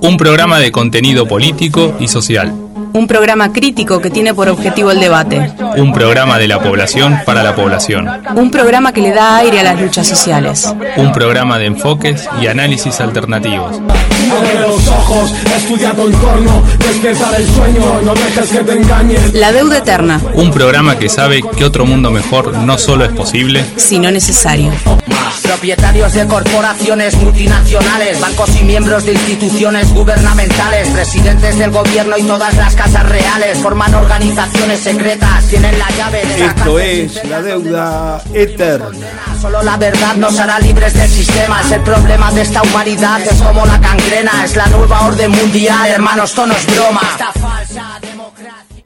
Un programa de contenido político y social. Un programa crítico que tiene por objetivo el debate. Un programa de la población para la población. Un programa que le da aire a las luchas sociales. Un programa de enfoques y análisis alternativos. La deuda eterna. Un programa que sabe que otro mundo mejor no solo es posible, sino necesario. Propietarios de corporaciones multinacionales, bancos y miembros de instituciones gubernamentales, presidentes del gobierno y todas las casas reales forman organizaciones secretas, tienen la llave de Esto es la deuda eterna. Solo la verdad nos hará libres del sistema. Es el problema de esta humanidad, es como la cangrena, es la nueva orden mundial, hermanos, esto no es broma. Esta falsa democracia.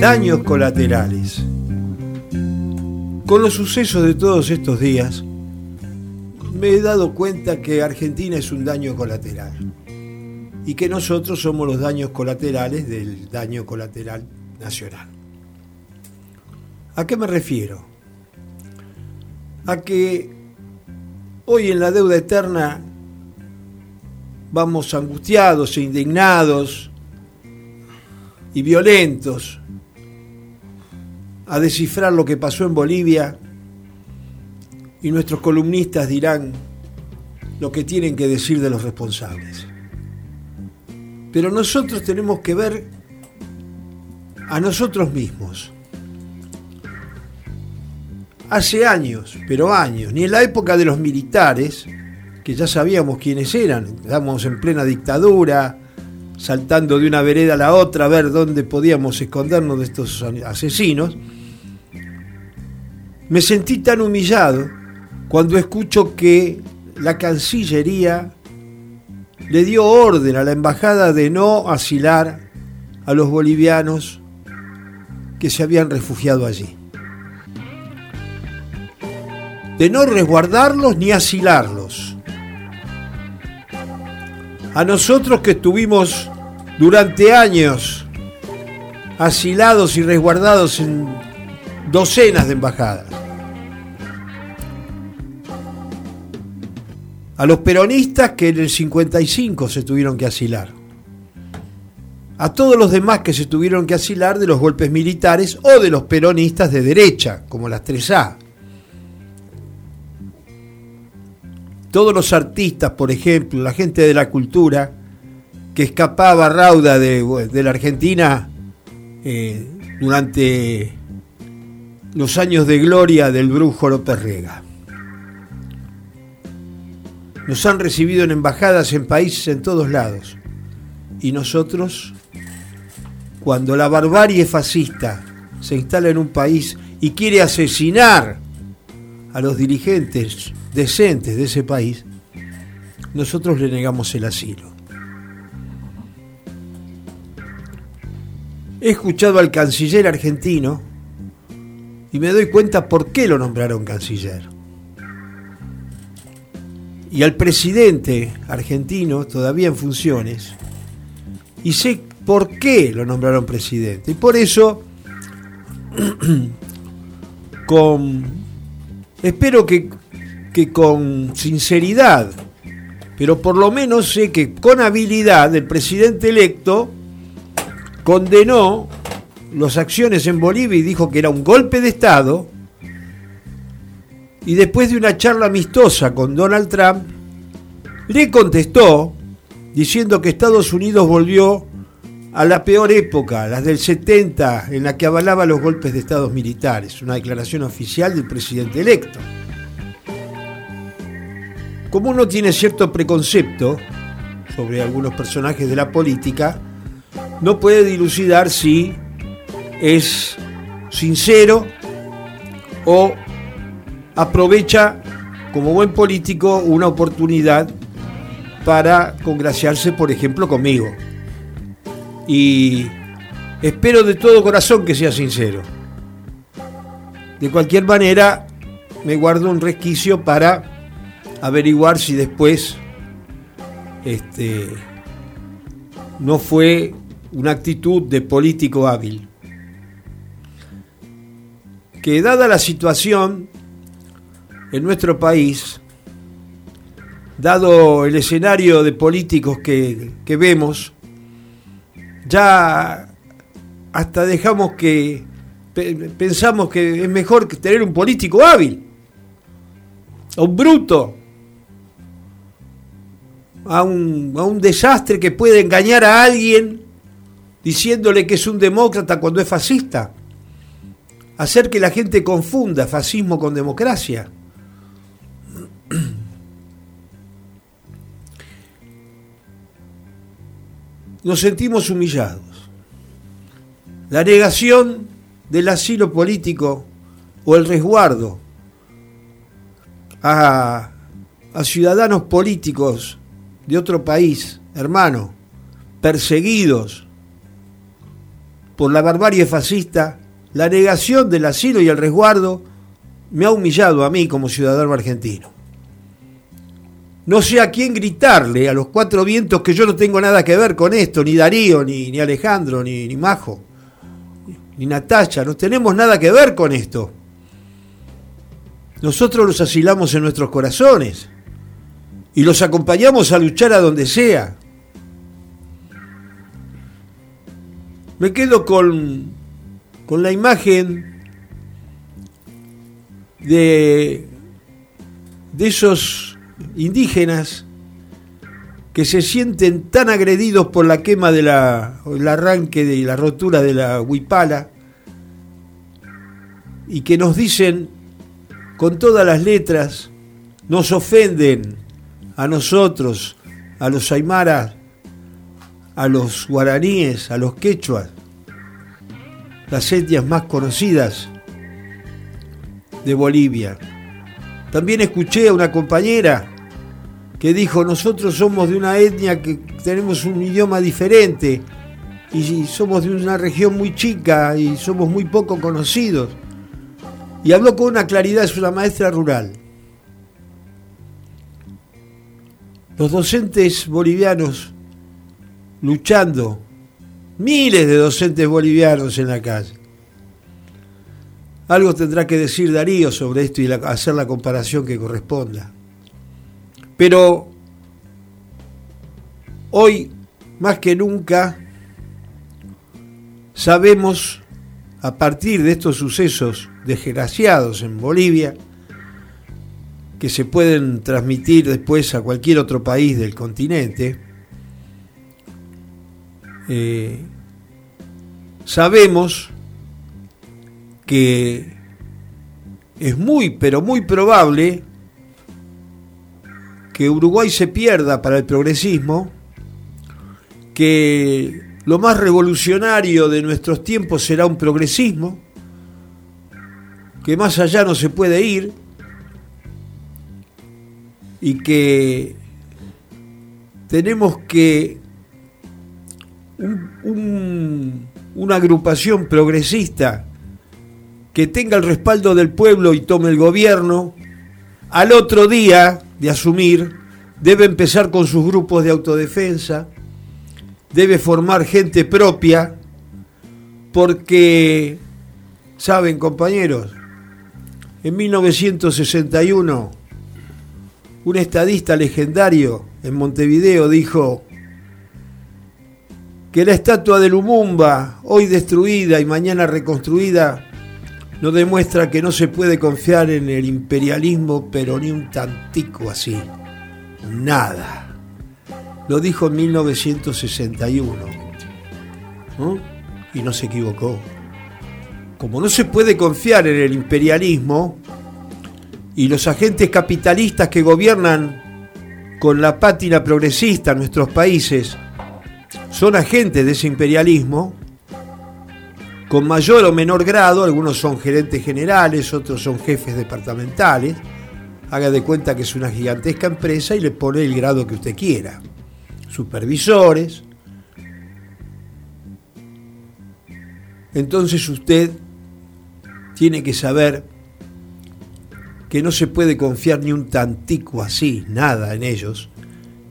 Daños colaterales. Con los sucesos de todos estos días, me he dado cuenta que Argentina es un daño colateral y que nosotros somos los daños colaterales del daño colateral nacional. ¿A qué me refiero? A que hoy en la deuda eterna vamos angustiados e indignados y violentos a descifrar lo que pasó en Bolivia y nuestros columnistas dirán lo que tienen que decir de los responsables. Pero nosotros tenemos que ver a nosotros mismos. Hace años, pero años, ni en la época de los militares, que ya sabíamos quiénes eran, estábamos en plena dictadura, saltando de una vereda a la otra a ver dónde podíamos escondernos de estos asesinos, me sentí tan humillado cuando escucho que la Cancillería le dio orden a la embajada de no asilar a los bolivianos que se habían refugiado allí. De no resguardarlos ni asilarlos. A nosotros que estuvimos durante años asilados y resguardados en docenas de embajadas. A los peronistas que en el 55 se tuvieron que asilar. A todos los demás que se tuvieron que asilar de los golpes militares o de los peronistas de derecha, como las 3A. Todos los artistas, por ejemplo, la gente de la cultura, que escapaba rauda de, de la Argentina eh, durante los años de gloria del brujo López Rega. Nos han recibido en embajadas en países en todos lados. Y nosotros, cuando la barbarie fascista se instala en un país y quiere asesinar a los dirigentes decentes de ese país, nosotros le negamos el asilo. He escuchado al canciller argentino y me doy cuenta por qué lo nombraron canciller. Y al presidente argentino, todavía en funciones, y sé por qué lo nombraron presidente. Y por eso, con, espero que, que con sinceridad, pero por lo menos sé que con habilidad el presidente electo condenó las acciones en Bolivia y dijo que era un golpe de Estado. Y después de una charla amistosa con Donald Trump, le contestó diciendo que Estados Unidos volvió a la peor época, las del 70, en la que avalaba los golpes de estados militares, una declaración oficial del presidente electo. Como uno tiene cierto preconcepto sobre algunos personajes de la política, no puede dilucidar si es sincero o aprovecha como buen político una oportunidad para congraciarse, por ejemplo, conmigo. Y espero de todo corazón que sea sincero. De cualquier manera, me guardo un resquicio para averiguar si después este, no fue una actitud de político hábil. Que dada la situación en nuestro país, dado el escenario de políticos que, que vemos, ya hasta dejamos que pensamos que es mejor tener un político hábil, a un bruto, a un, a un desastre que puede engañar a alguien diciéndole que es un demócrata cuando es fascista, hacer que la gente confunda fascismo con democracia. Nos sentimos humillados. La negación del asilo político o el resguardo a, ciudadanos políticos de otro país, hermano, perseguidos por la barbarie fascista, la negación del asilo y el resguardo me ha humillado a mí como ciudadano argentino. No sé a quién gritarle a los cuatro vientos que yo no tengo nada que ver con esto, ni Darío, ni, ni Alejandro, ni, ni Majo ni Natacha, no tenemos nada que ver con esto. Nosotros los asilamos en nuestros corazones y los acompañamos a luchar a donde sea. Me quedo con, con la imagen de, de esos indígenas que se sienten tan agredidos por la quema de la, el arranque de la rotura de la huipala y que nos dicen con todas las letras, nos ofenden a nosotros, a los aymaras, a los guaraníes, a los quechuas, las etnias más conocidas de Bolivia. También escuché a una compañera que dijo, nosotros somos de una etnia que tenemos un idioma diferente y somos de una región muy chica y somos muy poco conocidos. Y habló con una claridad, es una maestra rural. Los docentes bolivianos luchando, miles de docentes bolivianos en la calle. Algo tendrá que decir Darío sobre esto y hacer la comparación que corresponda. Pero hoy, más que nunca, sabemos, a partir de estos sucesos desgraciados en Bolivia, que se pueden transmitir después a cualquier otro país del continente, eh, sabemos que es muy, pero muy probable que Uruguay se pierda para el progresismo, que lo más revolucionario de nuestros tiempos será un progresismo, que más allá no se puede ir y que tenemos que una agrupación progresista que tenga el respaldo del pueblo y tome el gobierno, al otro día de asumir, debe empezar con sus grupos de autodefensa, debe formar gente propia, porque, saben compañeros, en 1961 un estadista legendario en Montevideo dijo que la estatua de Lumumba, hoy destruida y mañana reconstruida, no demuestra que no se puede confiar en el imperialismo, pero ni un tantico así. Nada. Lo dijo en 1961. Y no se equivocó. Como no se puede confiar en el imperialismo y los agentes capitalistas que gobiernan con la pátina progresista en nuestros países son agentes de ese imperialismo, con mayor o menor grado, algunos son gerentes generales, otros son jefes departamentales, haga de cuenta que es una gigantesca empresa y le pone el grado que usted quiera. Supervisores. Entonces usted tiene que saber que no se puede confiar ni un tantico así, nada en ellos,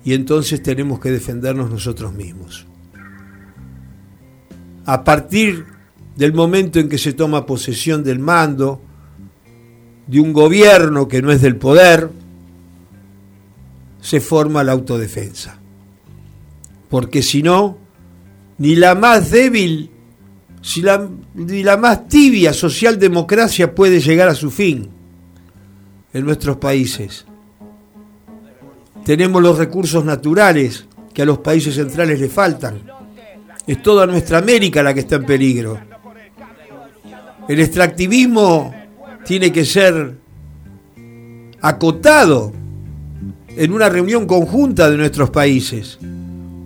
y entonces tenemos que defendernos nosotros mismos. A partir del momento en que se toma posesión del mando, de un gobierno que no es del poder, se forma la autodefensa. Porque si no, ni la más débil, ni la más tibia socialdemocracia puede llegar a su fin en nuestros países. Tenemos los recursos naturales que a los países centrales le faltan. Es toda nuestra América la que está en peligro. El extractivismo tiene que ser acotado en una reunión conjunta de nuestros países,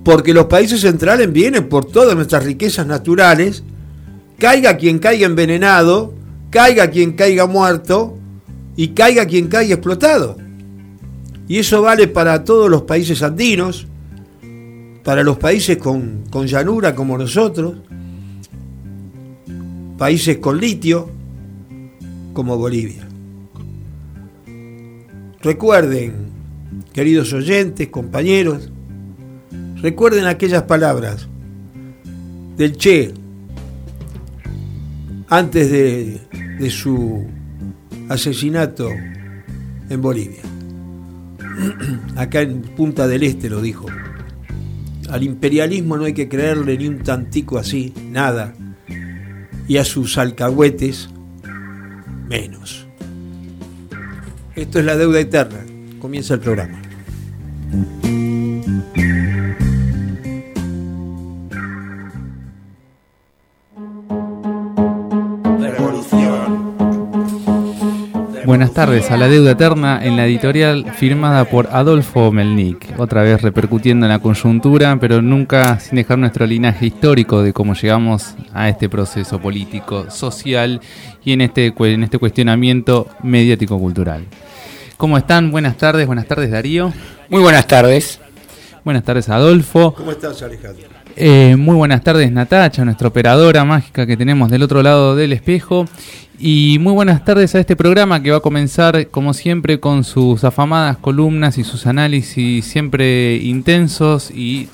porque los países centrales vienen por todas nuestras riquezas naturales, caiga quien caiga envenenado, caiga quien caiga muerto y caiga quien caiga explotado. Y eso vale para todos los países andinos, para los países con, con llanura como nosotros, países con litio como Bolivia. Recuerden, queridos oyentes, compañeros, recuerden aquellas palabras del Che antes de, su asesinato en Bolivia. Acá en Punta del Este lo dijo. Al imperialismo no hay que creerle ni un tantico así, nada. Y a sus alcahuetes, menos. Esto es la deuda eterna. Comienza el programa. Tardes a la deuda eterna en la editorial firmada por Adolfo Melnik, otra vez repercutiendo en la coyuntura, pero nunca sin dejar nuestro linaje histórico de cómo llegamos a este proceso político, social y en este, en este cuestionamiento mediático-cultural. ¿Cómo están? Buenas tardes, buenas tardes Darío. Muy buenas tardes. Buenas tardes Adolfo. ¿Cómo estás Alejandro? Eh, muy buenas tardes Natacha, nuestra operadora mágica que tenemos del otro lado del espejo. Y muy buenas tardes a este programa que va a comenzar, como siempre, con sus afamadas columnas y sus análisis siempre intensos y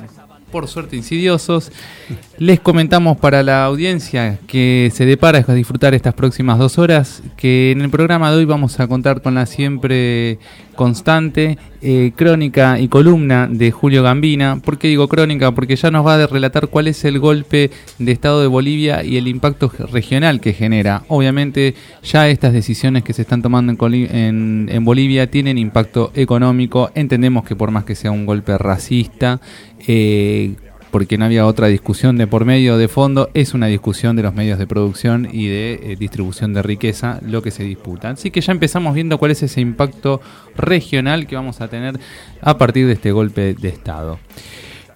por suerte insidiosos. Les comentamos para la audiencia que se depara a disfrutar estas próximas dos horas, que en el programa de hoy vamos a contar con la siempre constante eh, crónica y columna de Julio Gambina. ¿Por qué digo crónica? Porque ya nos va a relatar cuál es el golpe de Estado de Bolivia y el impacto regional que genera. Obviamente ya estas decisiones que se están tomando en, Bolivia tienen impacto económico. Entendemos que por más que sea un golpe racista, eh, porque no había otra discusión de por medio de fondo, es una discusión de los medios de producción y de eh, distribución de riqueza lo que se disputa. Así que ya empezamos viendo cuál es ese impacto regional que vamos a tener a partir de este golpe de Estado.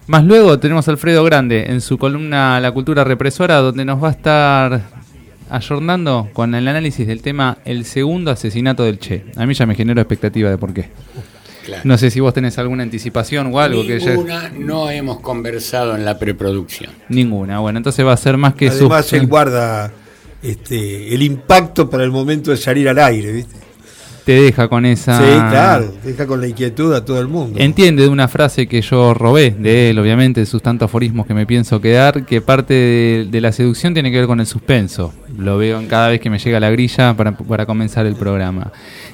Más luego tenemos a Alfredo Grande en su columna La cultura represora, donde nos va a estar ayornando con el análisis del tema El segundo asesinato del Che. A mí ya me generó expectativa de por qué. No sé si vos tenés alguna anticipación o algo Ninguna, que no hemos conversado en la preproducción. Ninguna, bueno, entonces va a ser más que Además, él guarda este, el impacto para el momento de salir al aire, ¿viste? Te deja con esa. Sí, claro, deja con la inquietud a todo el mundo. Entiende de una frase que yo robé de él, obviamente, de sus tantos aforismos que me pienso quedar, que parte de, la seducción tiene que ver con el suspenso. Lo veo en cada vez que me llega la grilla para, para comenzar el programa.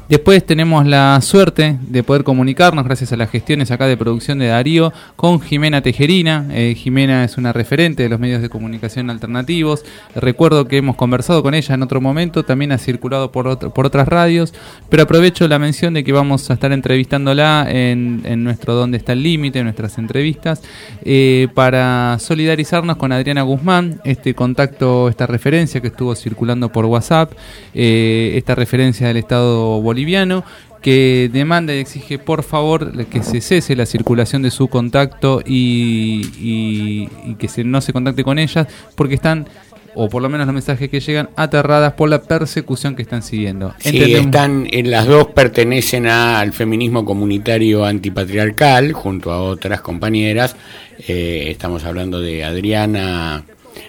Después tenemos la suerte de poder comunicarnos, gracias a las gestiones acá de producción de Darío, con Jimena Tejerina. Eh, Jimena es una referente de los medios de comunicación alternativos. Recuerdo que hemos conversado con ella en otro momento, también ha circulado por, otras radios, pero aprovecho la mención de que vamos a estar entrevistándola en, en nuestro Dónde está el Límite, en nuestras entrevistas, eh, para solidarizarnos con Adriana Guzmán, este contacto, esta referencia que estuvo circulando por WhatsApp, eh, esta referencia del Estado boliviano boliviano que demanda y exige por favor que se cese la circulación de su contacto y, que se, no se contacte con ellas porque están o por lo menos los mensajes que llegan aterradas por la persecución que están siguiendo. Sí, están, en las dos pertenecen al feminismo comunitario antipatriarcal junto a otras compañeras. Eh, estamos hablando de Adriana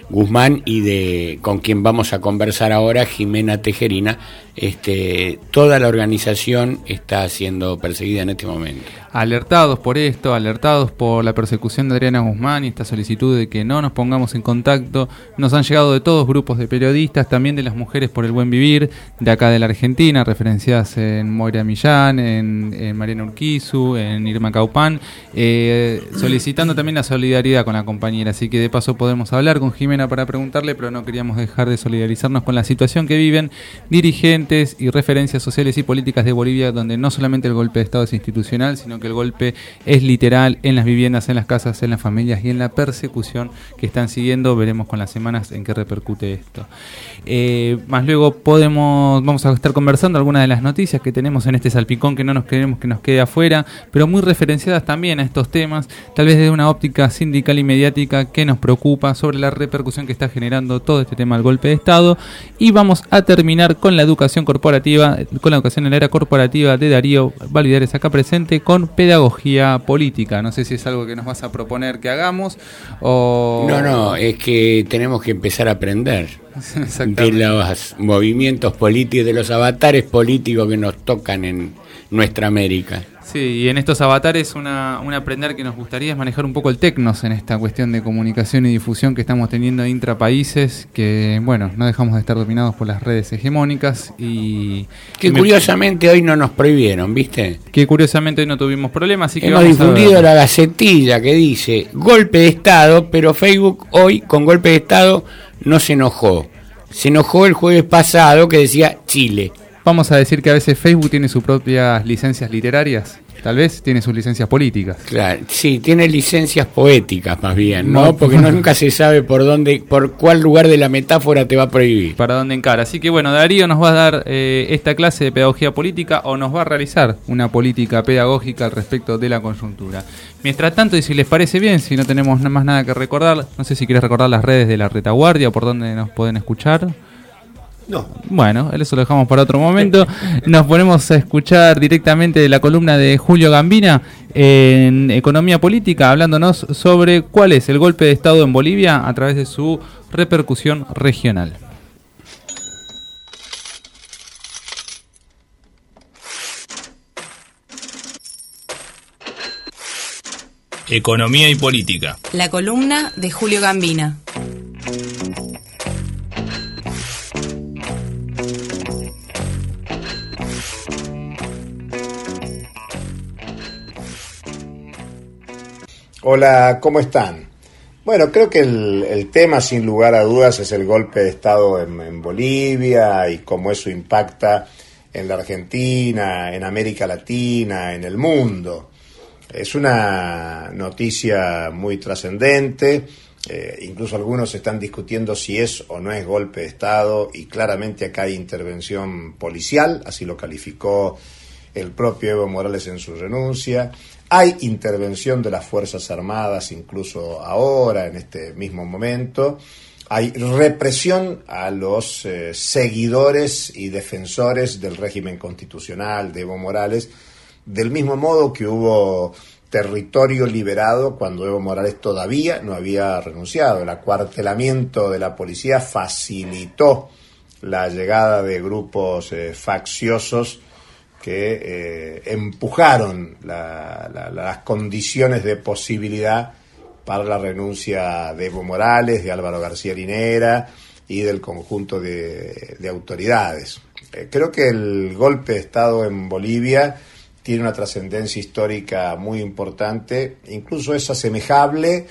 Guzmán y de con quien vamos a conversar ahora, Jimena Tejerina, este, toda la organización está siendo perseguida en este momento. Alertados por esto, alertados por la persecución de Adriana Guzmán y esta solicitud de que no nos pongamos en contacto, nos han llegado de todos grupos de periodistas, también de las mujeres por el buen vivir, de acá de la Argentina, referenciadas en Moira Millán, en, Mariana Urquizu, en Irma Caupán, eh, solicitando también la solidaridad con la compañera. Así que de paso podemos hablar con Jimena para preguntarle, pero no queríamos dejar de solidarizarnos con la situación que viven dirigentes y referencias sociales y políticas de Bolivia, donde no solamente el golpe de Estado es institucional, sino que el golpe es literal en las viviendas, en las casas, en las familias y en la persecución que están siguiendo. Veremos con las semanas en qué repercute esto. Eh, más luego podemos, vamos a estar conversando algunas de las noticias que tenemos en este salpicón que no nos queremos que nos quede afuera, pero muy referenciadas también a estos temas, tal vez desde una óptica sindical y mediática que nos preocupa sobre la repercusión que está generando todo este tema del golpe de Estado. Y vamos a terminar con la educación corporativa, con la educación en la era corporativa de Darío Validares acá presente con pedagogía política. No sé si es algo que nos vas a proponer que hagamos o... No, no, es que tenemos que empezar a aprender de los movimientos políticos, de los avatares políticos que nos tocan en nuestra América. Sí, y en estos avatares una, un aprender que nos gustaría es manejar un poco el tecnos en esta cuestión de comunicación y difusión que estamos teniendo intrapaíses, que bueno, no dejamos de estar dominados por las redes hegemónicas y... Que curiosamente hoy no nos prohibieron, ¿viste? Que curiosamente hoy no tuvimos problemas, así que... Hemos difundido la gacetilla que dice golpe de Estado, pero Facebook hoy con golpe de Estado no se enojó. Se enojó el jueves pasado que decía Chile. Vamos a decir que a veces Facebook tiene sus propias licencias literarias. Tal vez tiene sus licencias políticas. Claro, sí, tiene licencias poéticas más bien, ¿no? Porque nunca se sabe por dónde, por cuál lugar de la metáfora te va a prohibir. Para dónde encara. Así que bueno, Darío nos va a dar eh, esta clase de pedagogía política o nos va a realizar una política pedagógica al respecto de la conjuntura. Mientras tanto, y si les parece bien, si no tenemos más nada que recordar, no sé si quieres recordar las redes de la retaguardia o por dónde nos pueden escuchar. No. Bueno, eso lo dejamos para otro momento. Nos ponemos a escuchar directamente de la columna de Julio Gambina en Economía Política, hablándonos sobre cuál es el golpe de Estado en Bolivia a través de su repercusión regional. Economía y Política. La columna de Julio Gambina. Hola, ¿cómo están? Bueno, creo que el, tema, sin lugar a dudas, es el golpe de Estado en, Bolivia y cómo eso impacta en la Argentina, en América Latina, en el mundo. Es una noticia muy trascendente, eh, incluso algunos están discutiendo si es o no es golpe de Estado y claramente acá hay intervención policial, así lo calificó el propio Evo Morales en su renuncia. Hay intervención de las Fuerzas Armadas incluso ahora, en este mismo momento. Hay represión a los eh, seguidores y defensores del régimen constitucional de Evo Morales, del mismo modo que hubo territorio liberado cuando Evo Morales todavía no había renunciado. El acuartelamiento de la policía facilitó la llegada de grupos eh, facciosos que eh, empujaron las condiciones de posibilidad para la renuncia de Evo Morales, de Álvaro García Linera y del conjunto de, autoridades. Eh, creo que el golpe de Estado en Bolivia tiene una trascendencia histórica muy importante, incluso es asemejable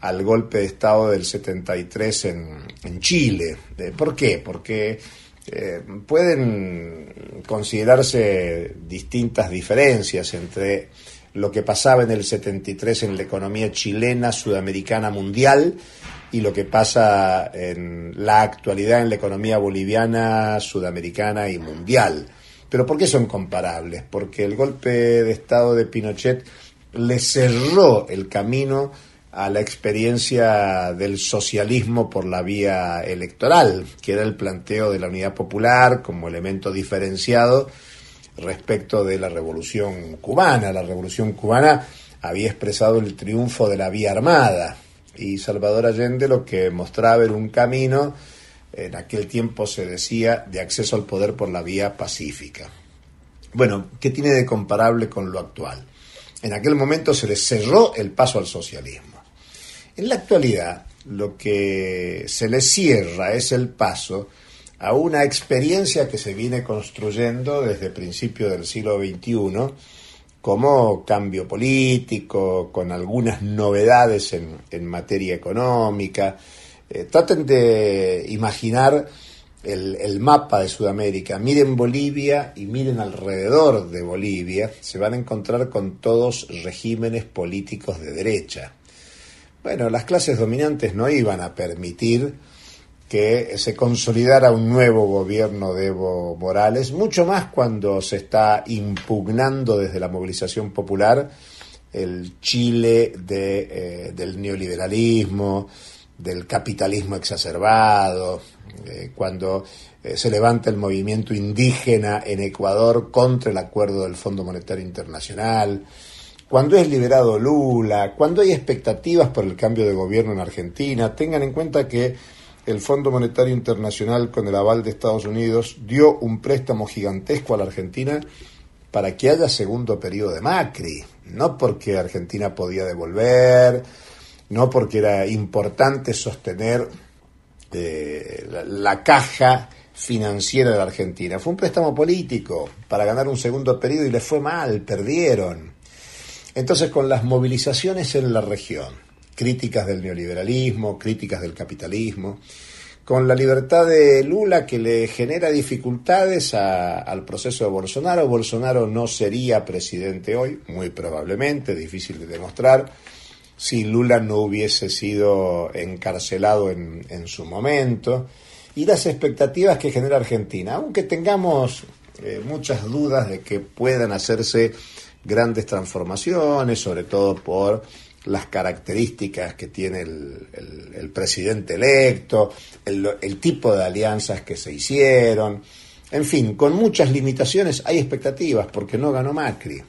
al golpe de Estado del 73 en, en Chile. ¿Por qué? Porque eh, pueden considerarse distintas diferencias entre lo que pasaba en el 73 en la economía chilena, sudamericana, mundial, y lo que pasa en la actualidad en la economía boliviana, sudamericana y mundial. Pero ¿por qué son comparables? Porque el golpe de Estado de Pinochet le cerró el camino a la experiencia del socialismo por la vía electoral, que era el planteo de la unidad popular como elemento diferenciado respecto de la revolución cubana. La revolución cubana había expresado el triunfo de la vía armada y Salvador Allende lo que mostraba era un camino en aquel tiempo se decía de acceso al poder por la vía pacífica. Bueno, ¿qué tiene de comparable con lo actual? En aquel momento se les cerró el paso al socialismo. En la actualidad, lo que se le cierra es el paso a una experiencia que se viene construyendo desde principios del siglo XXI como cambio político, con algunas novedades en, materia económica. Eh, traten de imaginar el, el, mapa de Sudamérica, miren Bolivia y miren alrededor de Bolivia, se van a encontrar con todos regímenes políticos de derecha. Bueno, las clases dominantes no iban a permitir que se consolidara un nuevo gobierno de Evo Morales, mucho más cuando se está impugnando desde la movilización popular el Chile de, eh, del neoliberalismo, del capitalismo exacerbado, eh, cuando eh, se levanta el movimiento indígena en Ecuador contra el acuerdo del Fondo Monetario Internacional, cuando es liberado Lula, cuando hay expectativas por el cambio de gobierno en Argentina, tengan en cuenta que el Fondo Monetario Internacional, con el aval de Estados Unidos, dio un préstamo gigantesco a la Argentina para que haya segundo periodo de Macri, no porque Argentina podía devolver, no porque era importante sostener eh, la caja financiera de la Argentina. Fue un préstamo político para ganar un segundo periodo y les fue mal, perdieron. Entonces, con las movilizaciones en la región, críticas del neoliberalismo, críticas del capitalismo, con la libertad de Lula que le genera dificultades al proceso de Bolsonaro. Bolsonaro no sería presidente hoy, muy probablemente, difícil de demostrar, si Lula no hubiese sido encarcelado en, en su momento. Y las expectativas que genera Argentina, aunque tengamos eh, muchas dudas de que puedan hacerse grandes transformaciones, sobre todo por las características que tiene el, presidente electo, el, tipo de alianzas que se hicieron, en fin, con muchas limitaciones hay expectativas porque no ganó Macri.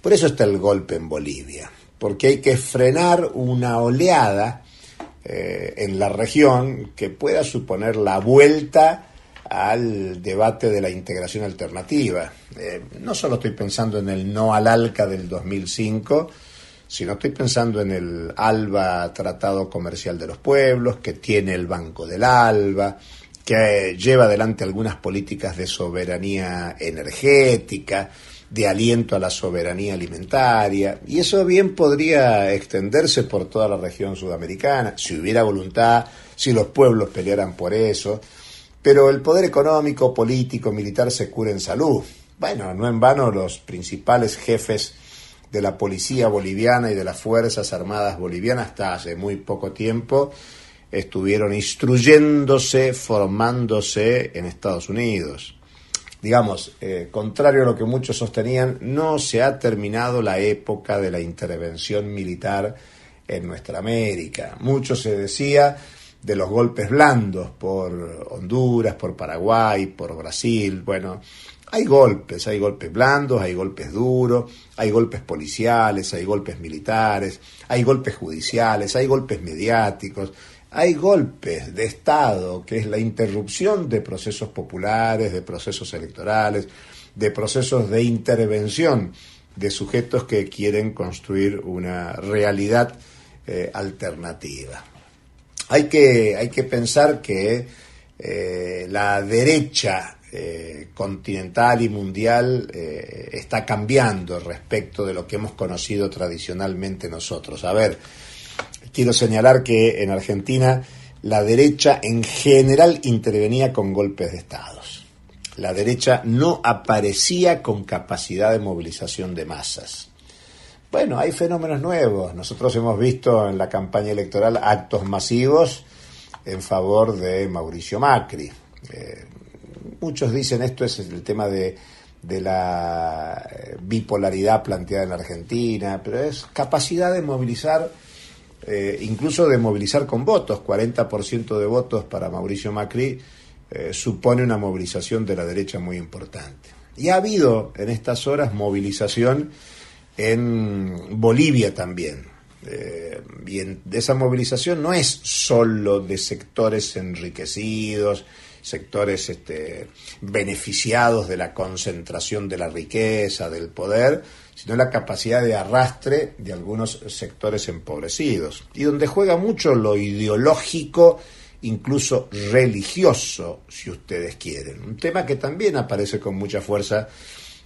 Por eso está el golpe en Bolivia, porque hay que frenar una oleada eh, en la región que pueda suponer la vuelta al debate de la integración alternativa. Eh, no solo estoy pensando en el no al ALCA del 2005, sino estoy pensando en el ALBA Tratado Comercial de los Pueblos, que tiene el Banco del ALBA, que lleva adelante algunas políticas de soberanía energética, de aliento a la soberanía alimentaria, y eso bien podría extenderse por toda la región sudamericana, si hubiera voluntad, si los pueblos pelearan por eso. Pero el poder económico, político, militar se cura en salud. Bueno, no en vano los principales jefes de la policía boliviana y de las Fuerzas Armadas bolivianas hasta hace muy poco tiempo estuvieron instruyéndose, formándose en Estados Unidos. Digamos, eh, contrario a lo que muchos sostenían, no se ha terminado la época de la intervención militar en nuestra América. Mucho se decía de los golpes blandos por Honduras, por Paraguay, por Brasil. Bueno, hay golpes, hay golpes blandos, hay golpes duros, hay golpes policiales, hay golpes militares, hay golpes judiciales, hay golpes mediáticos, hay golpes de Estado, que es la interrupción de procesos populares, de procesos electorales, de procesos de intervención de sujetos que quieren construir una realidad eh, alternativa. Hay que, hay que pensar que eh, la derecha eh, continental y mundial eh, está cambiando respecto de lo que hemos conocido tradicionalmente nosotros. A ver, quiero señalar que en Argentina la derecha en general intervenía con golpes de estados. La derecha no aparecía con capacidad de movilización de masas. Bueno, hay fenómenos nuevos. Nosotros hemos visto en la campaña electoral actos masivos en favor de Mauricio Macri. Eh, muchos dicen esto es el tema de, la eh, bipolaridad planteada en Argentina, pero es capacidad de movilizar, eh, incluso de movilizar con votos. 40% de votos para Mauricio Macri supone una movilización de la derecha muy importante. Y ha habido en estas horas movilización en Bolivia también. Eh, y esa movilización no es solo de sectores enriquecidos, sectores este, beneficiados de la concentración de la riqueza, del poder, sino la capacidad de arrastre de algunos sectores empobrecidos. Y donde juega mucho lo ideológico, incluso religioso, si ustedes quieren. Un tema que también aparece con mucha fuerza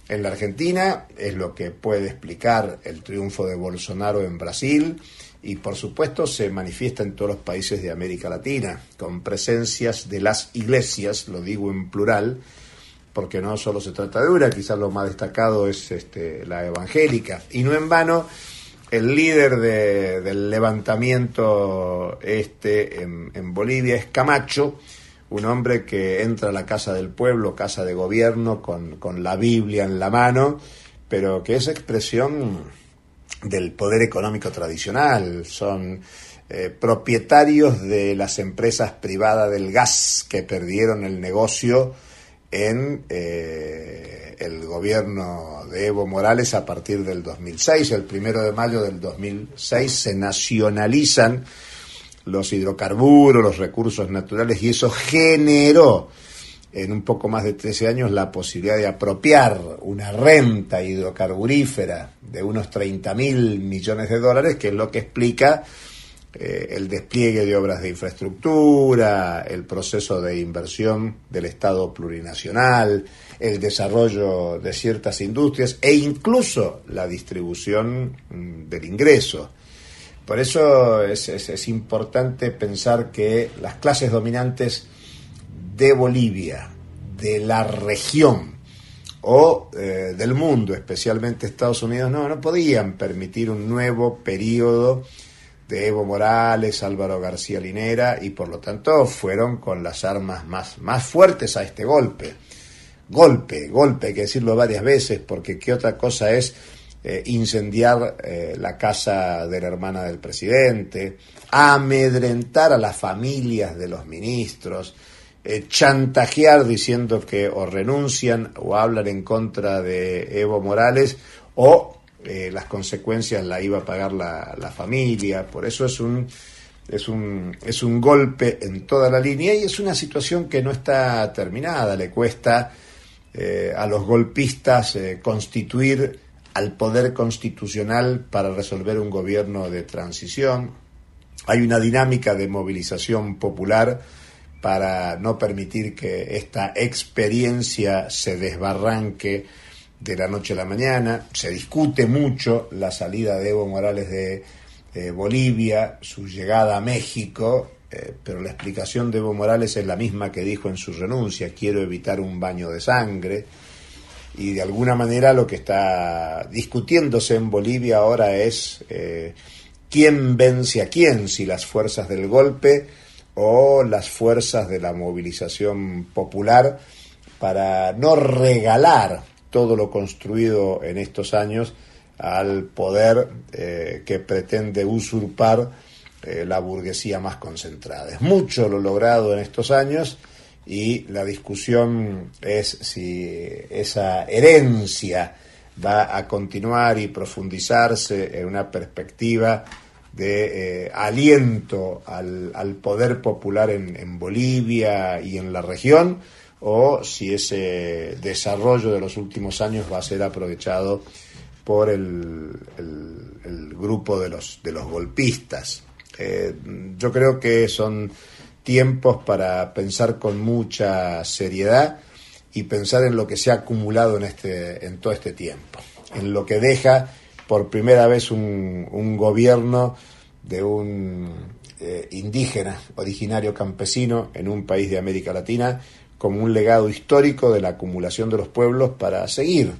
en la Argentina, es lo que puede explicar el triunfo de Bolsonaro en Brasil y por supuesto se manifiesta en todos los países de América Latina, con presencias de las iglesias, lo digo en plural, porque no solo se trata de una, quizás lo más destacado es este, la evangélica, y no en vano el líder del levantamiento este en, en Bolivia es Camacho, un hombre que entra a la casa del pueblo, casa de gobierno, con, con la Biblia en la mano, pero que es expresión del poder económico tradicional, son eh, propietarios de las empresas privadas del gas que perdieron el negocio en eh, el gobierno de Evo Morales a partir del 2006. El primero de mayo del 2006 se nacionalizan los hidrocarburos, los recursos naturales, y eso generó en un poco más de 13 años la posibilidad de apropiar una renta hidrocarburífera de unos 30 mil millones de dólares, que es lo que explica eh, el despliegue de obras de infraestructura, el proceso de inversión del Estado plurinacional, el desarrollo de ciertas industrias e incluso la distribución mm, del ingreso. Por eso es, importante pensar que las clases dominantes de Bolivia, de la región o eh, del mundo, especialmente Estados Unidos, no, no podían permitir un nuevo periodo de Evo Morales, Álvaro García Linera, y por lo tanto fueron con las armas más, más fuertes a este golpe. Golpe, golpe, hay que decirlo varias veces, porque qué otra cosa es eh, incendiar eh, la casa de la hermana del presidente, amedrentar a las familias de los ministros, eh, chantajear diciendo que o renuncian o hablan en contra de Evo Morales o las consecuencias la iba a pagar la, la, familia. Por eso es un, es, un, es un golpe en toda la línea y es una situación que no está terminada. Le cuesta a los golpistas constituir al poder constitucional para resolver un gobierno de transición. Hay una dinámica de movilización popular para no permitir que esta experiencia se desbarranque de la noche a la mañana. Se discute mucho la salida de Evo Morales de, Bolivia, su llegada a México, eh, pero la explicación de Evo Morales es la misma que dijo en su renuncia, quiero evitar un baño de sangre y de alguna manera lo que está discutiéndose en Bolivia ahora es eh, quién vence a quién, si las fuerzas del golpe o las fuerzas de la movilización popular para no regalar todo lo construido en estos años al poder eh, que pretende usurpar eh, la burguesía más concentrada. Es mucho lo logrado en estos años y la discusión es si esa herencia va a continuar y profundizarse en una perspectiva de eh, aliento al, poder popular en, Bolivia y en la región, o si ese desarrollo de los últimos años va a ser aprovechado por el, grupo de los, de los golpistas. Eh, yo creo que son tiempos para pensar con mucha seriedad y pensar en lo que se ha acumulado en, este, en todo este tiempo, en lo que deja por primera vez un, gobierno de un eh, indígena, originario campesino en un país de América Latina, como un legado histórico de la acumulación de los pueblos para seguir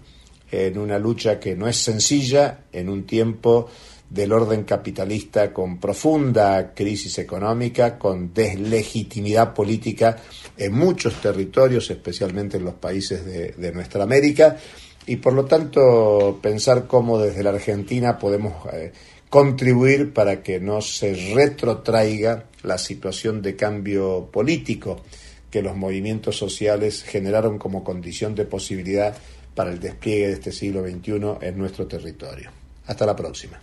en una lucha que no es sencilla en un tiempo del orden capitalista con profunda crisis económica, con deslegitimidad política en muchos territorios, especialmente en los países de, nuestra América, y por lo tanto pensar cómo desde la Argentina podemos eh, contribuir para que no se retrotraiga la situación de cambio político que los movimientos sociales generaron como condición de posibilidad para el despliegue de este siglo XXI en nuestro territorio. Hasta la próxima.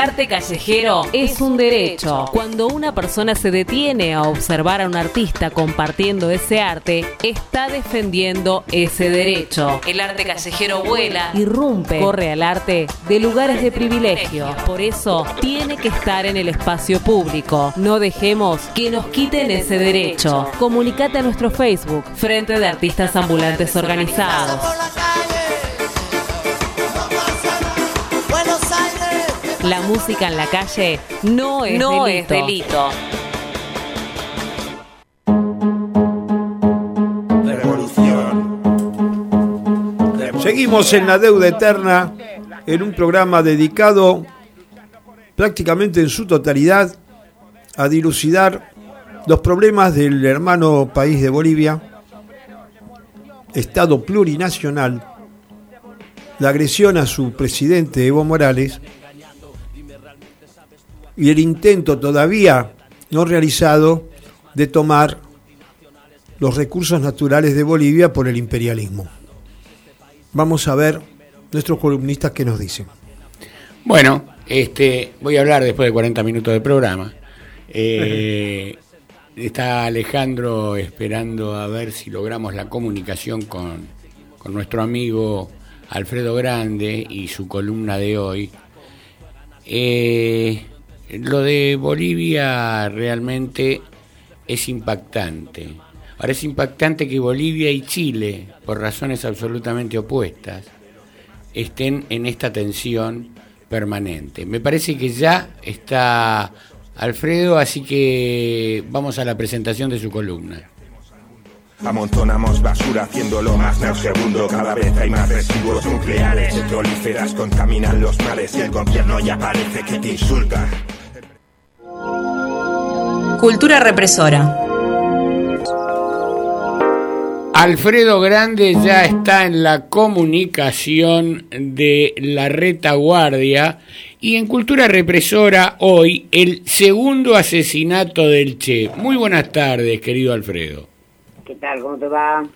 Arte callejero es un derecho. Cuando una persona se detiene a observar a un artista compartiendo ese arte, está defendiendo ese derecho. El arte callejero vuela, irrumpe, corre al arte de lugares de privilegio. Por eso tiene que estar en el espacio público. No dejemos que nos quiten ese derecho. Comunicate a nuestro Facebook, Frente de Artistas Ambulantes Organizados. La música en la calle no es delito. Es delito. Seguimos en la deuda eterna en un programa dedicado prácticamente en su totalidad a dilucidar los problemas del hermano país de Bolivia, Estado plurinacional, la agresión a su presidente Evo Morales y el intento todavía no realizado de tomar los recursos naturales de Bolivia por el imperialismo. Vamos a ver nuestros columnistas qué nos dicen. Bueno, este, voy a hablar después de 40 minutos de programa. Eh, está Alejandro esperando a ver si logramos la comunicación con, con nuestro amigo Alfredo Grande y su columna de hoy. Eh, lo de Bolivia realmente es impactante. Ahora es impactante que Bolivia y Chile, por razones absolutamente opuestas, estén en esta tensión permanente. Me parece que ya está Alfredo, así que vamos a la presentación de su columna. Amontonamos basura haciéndolo más nauseabundo Cada vez hay más residuos nucleares Petrolíferas contaminan los mares Y el gobierno ya parece que te insulta Cultura represora Alfredo Grande ya está en la comunicación de la retaguardia y en Cultura Represora hoy el segundo asesinato del Che. Muy buenas tardes, querido Alfredo. ¿Qué tal? ¿Cómo te va?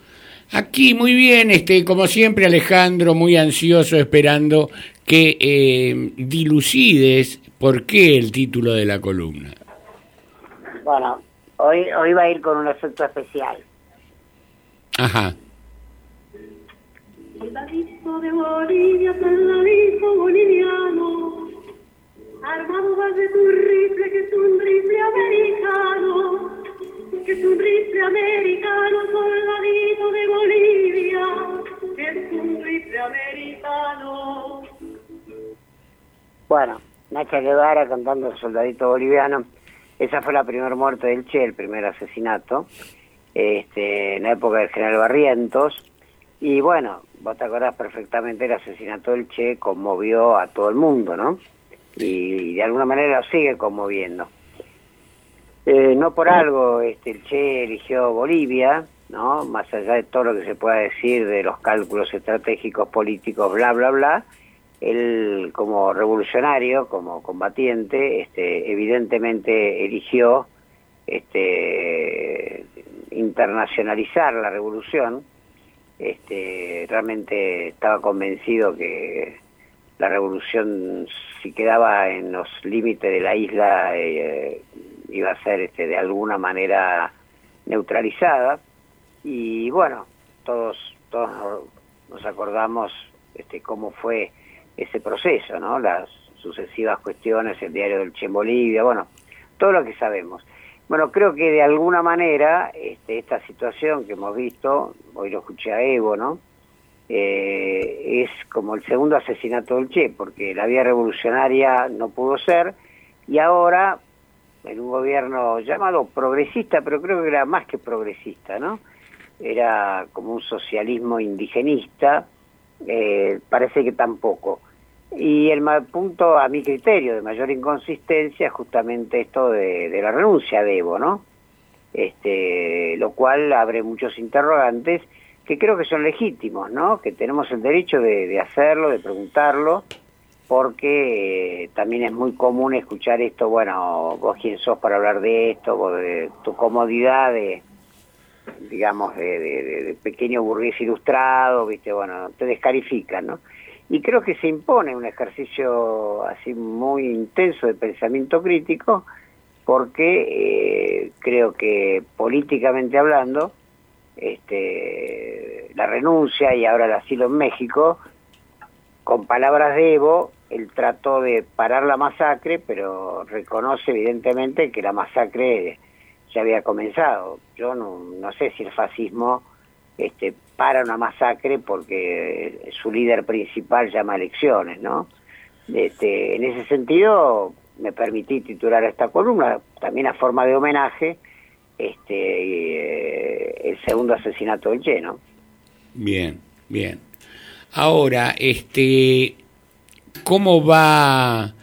Aquí muy bien, este, como siempre Alejandro, muy ansioso esperando que eh, dilucides por qué el título de la columna. Bueno, hoy, hoy va a ir con un efecto especial. Ajá. Soldadito de Bolivia, soldadito boliviano, armado vas de tu rifle, que es un rifle americano, que es un rifle americano, soldadito de Bolivia, es un rifle americano. Bueno, Nacha Guevara cantando el soldadito boliviano. Esa fue la primera muerte del Che, el primer asesinato, este, en la época del general Barrientos. Y bueno, vos te acordás perfectamente, el asesinato del Che conmovió a todo el mundo, ¿no? Y, de alguna manera lo sigue conmoviendo. Eh, no por algo este, el Che eligió Bolivia, ¿no? Más allá de todo lo que se pueda decir de los cálculos estratégicos, políticos, bla, bla, bla, él como revolucionario, como combatiente, este, evidentemente eligió este, internacionalizar la revolución. Este, realmente estaba convencido que la revolución, si quedaba en los límites de la isla, eh, iba a ser este, de alguna manera neutralizada. Y bueno, todos, todos nos acordamos este, cómo fue ese proceso, ¿no? Las sucesivas cuestiones, el diario del Che en Bolivia, bueno, todo lo que sabemos. Bueno, creo que de alguna manera este, esta situación que hemos visto, hoy lo escuché a Evo, ¿no? Eh, es como el segundo asesinato del Che, porque la vía revolucionaria no pudo ser, y ahora, en un gobierno llamado progresista, pero creo que era más que progresista, ¿no? Era como un socialismo indigenista, eh, parece que tampoco. Y el punto, a mi criterio, de mayor inconsistencia es justamente esto de, la renuncia de Evo, ¿no? Este, lo cual abre muchos interrogantes que creo que son legítimos, ¿no? Que tenemos el derecho de, hacerlo, de preguntarlo, porque eh, también es muy común escuchar esto, bueno, vos quién sos para hablar de esto, vos de tu comodidad de, digamos, de, de, pequeño burgués ilustrado, viste, bueno, te descalifican, ¿no? Y creo que se impone un ejercicio así muy intenso de pensamiento crítico, porque eh, creo que políticamente hablando, este, la renuncia y ahora el asilo en México, con palabras de Evo, él trató de parar la masacre, pero reconoce evidentemente que la masacre ya había comenzado. Yo no, no sé si el fascismo este, para una masacre porque su líder principal llama elecciones, ¿no? Este, en ese sentido, me permití titular esta columna, también a forma de homenaje, este, eh, el segundo asesinato del Che, ¿no? Bien, bien. Ahora, este, ¿cómo va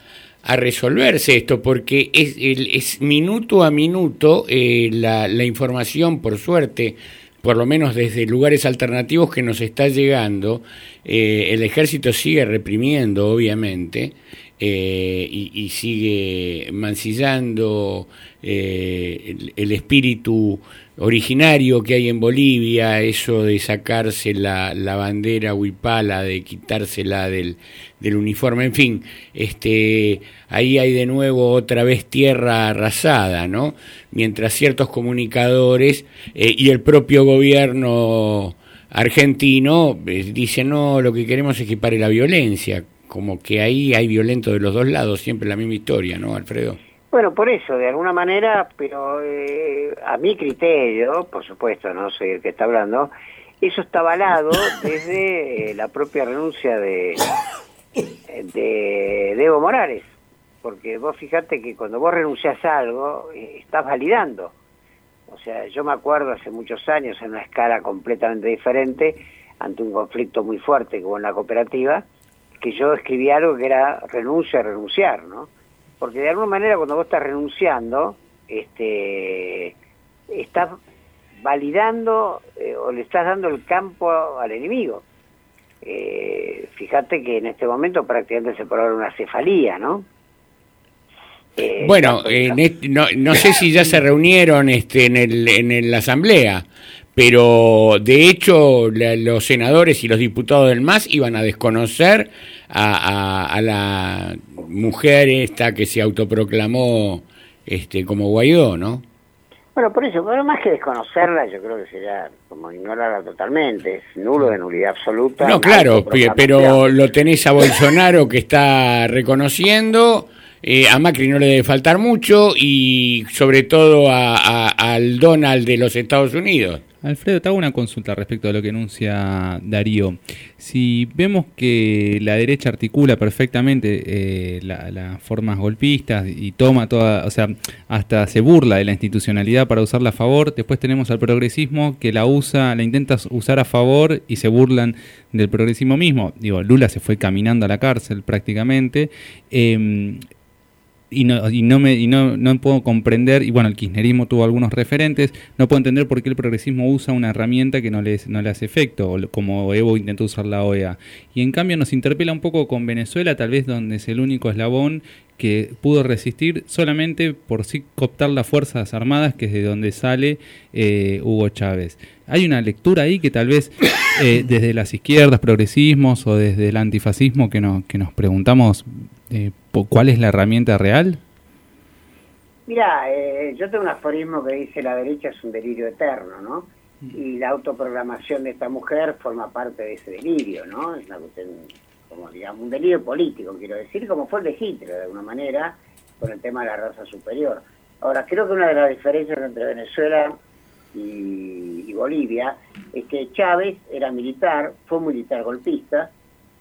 a resolverse esto? Porque es, minuto a minuto eh, la, información, por suerte, por lo menos desde lugares alternativos que nos está llegando, eh, el ejército sigue reprimiendo, obviamente, eh, y, sigue mancillando el, espíritu originario que hay en Bolivia, eso de sacarse la, la bandera huipala, de quitársela del, del uniforme, en fin, este, ahí hay de nuevo otra vez tierra arrasada, ¿no? Mientras ciertos comunicadores eh, y el propio gobierno argentino eh, dicen, no, lo que queremos es que pare la violencia, como que ahí hay violento de los dos lados, siempre la misma historia, ¿no, Alfredo? Bueno, por eso, de alguna manera, pero eh, a mi criterio, por supuesto, no soy el que está hablando, eso está avalado desde la propia renuncia de, de, Evo Morales, porque vos fíjate que cuando vos renuncias a algo, eh, estás validando. O sea, yo me acuerdo hace muchos años, en una escala completamente diferente, ante un conflicto muy fuerte como en la cooperativa, que yo escribí algo que era renuncia a renunciar, ¿no? Porque de alguna manera cuando vos estás renunciando, este, estás validando eh, o le estás dando el campo al enemigo. Eh, fíjate que en este momento prácticamente se puede una cefalía, ¿no? Eh, bueno, no, no, sé si ya se reunieron este, en, el, en la asamblea, pero de hecho los senadores y los diputados del MAS iban a desconocer a, a, la mujer esta que se autoproclamó este, como Guaidó, ¿no? Bueno, por eso, pero más que desconocerla, yo creo que sería como ignorarla totalmente, es nulo de nulidad absoluta. No, claro, pero lo tenés a Bolsonaro que está reconociendo, eh, a Macri no le debe faltar mucho y sobre todo a, al Donald de los Estados Unidos. Alfredo, te hago una consulta respecto a lo que enuncia Darío. Si vemos que la derecha articula perfectamente eh, las formas golpistas y toma toda, o sea, hasta se burla de la institucionalidad para usarla a favor, después tenemos al progresismo que la usa, la intenta usar a favor y se burlan del progresismo mismo. Digo, Lula se fue caminando a la cárcel prácticamente. Em, y no, y no me y no, no puedo comprender, y bueno, el kirchnerismo tuvo algunos referentes, no puedo entender por qué el progresismo usa una herramienta que no le, no le hace efecto, como Evo intentó usar la OEA. Y en cambio nos interpela un poco con Venezuela, tal vez donde es el único eslabón que pudo resistir solamente por sí cooptar las Fuerzas Armadas, que es de donde sale eh, Hugo Chávez. Hay una lectura ahí que tal vez eh, desde las izquierdas, progresismos o desde el antifascismo que, no, que nos preguntamos eh, ¿Cuál es la herramienta real? Mira, eh, yo tengo un aforismo que dice la derecha es un delirio eterno, ¿no? Y la autoprogramación de esta mujer forma parte de ese delirio, ¿no? Es una cuestión, como digamos, un delirio político, quiero decir, como fue el de Hitler, de alguna manera, con el tema de la raza superior. Ahora, creo que una de las diferencias entre Venezuela y, y Bolivia es que Chávez era militar, fue militar golpista,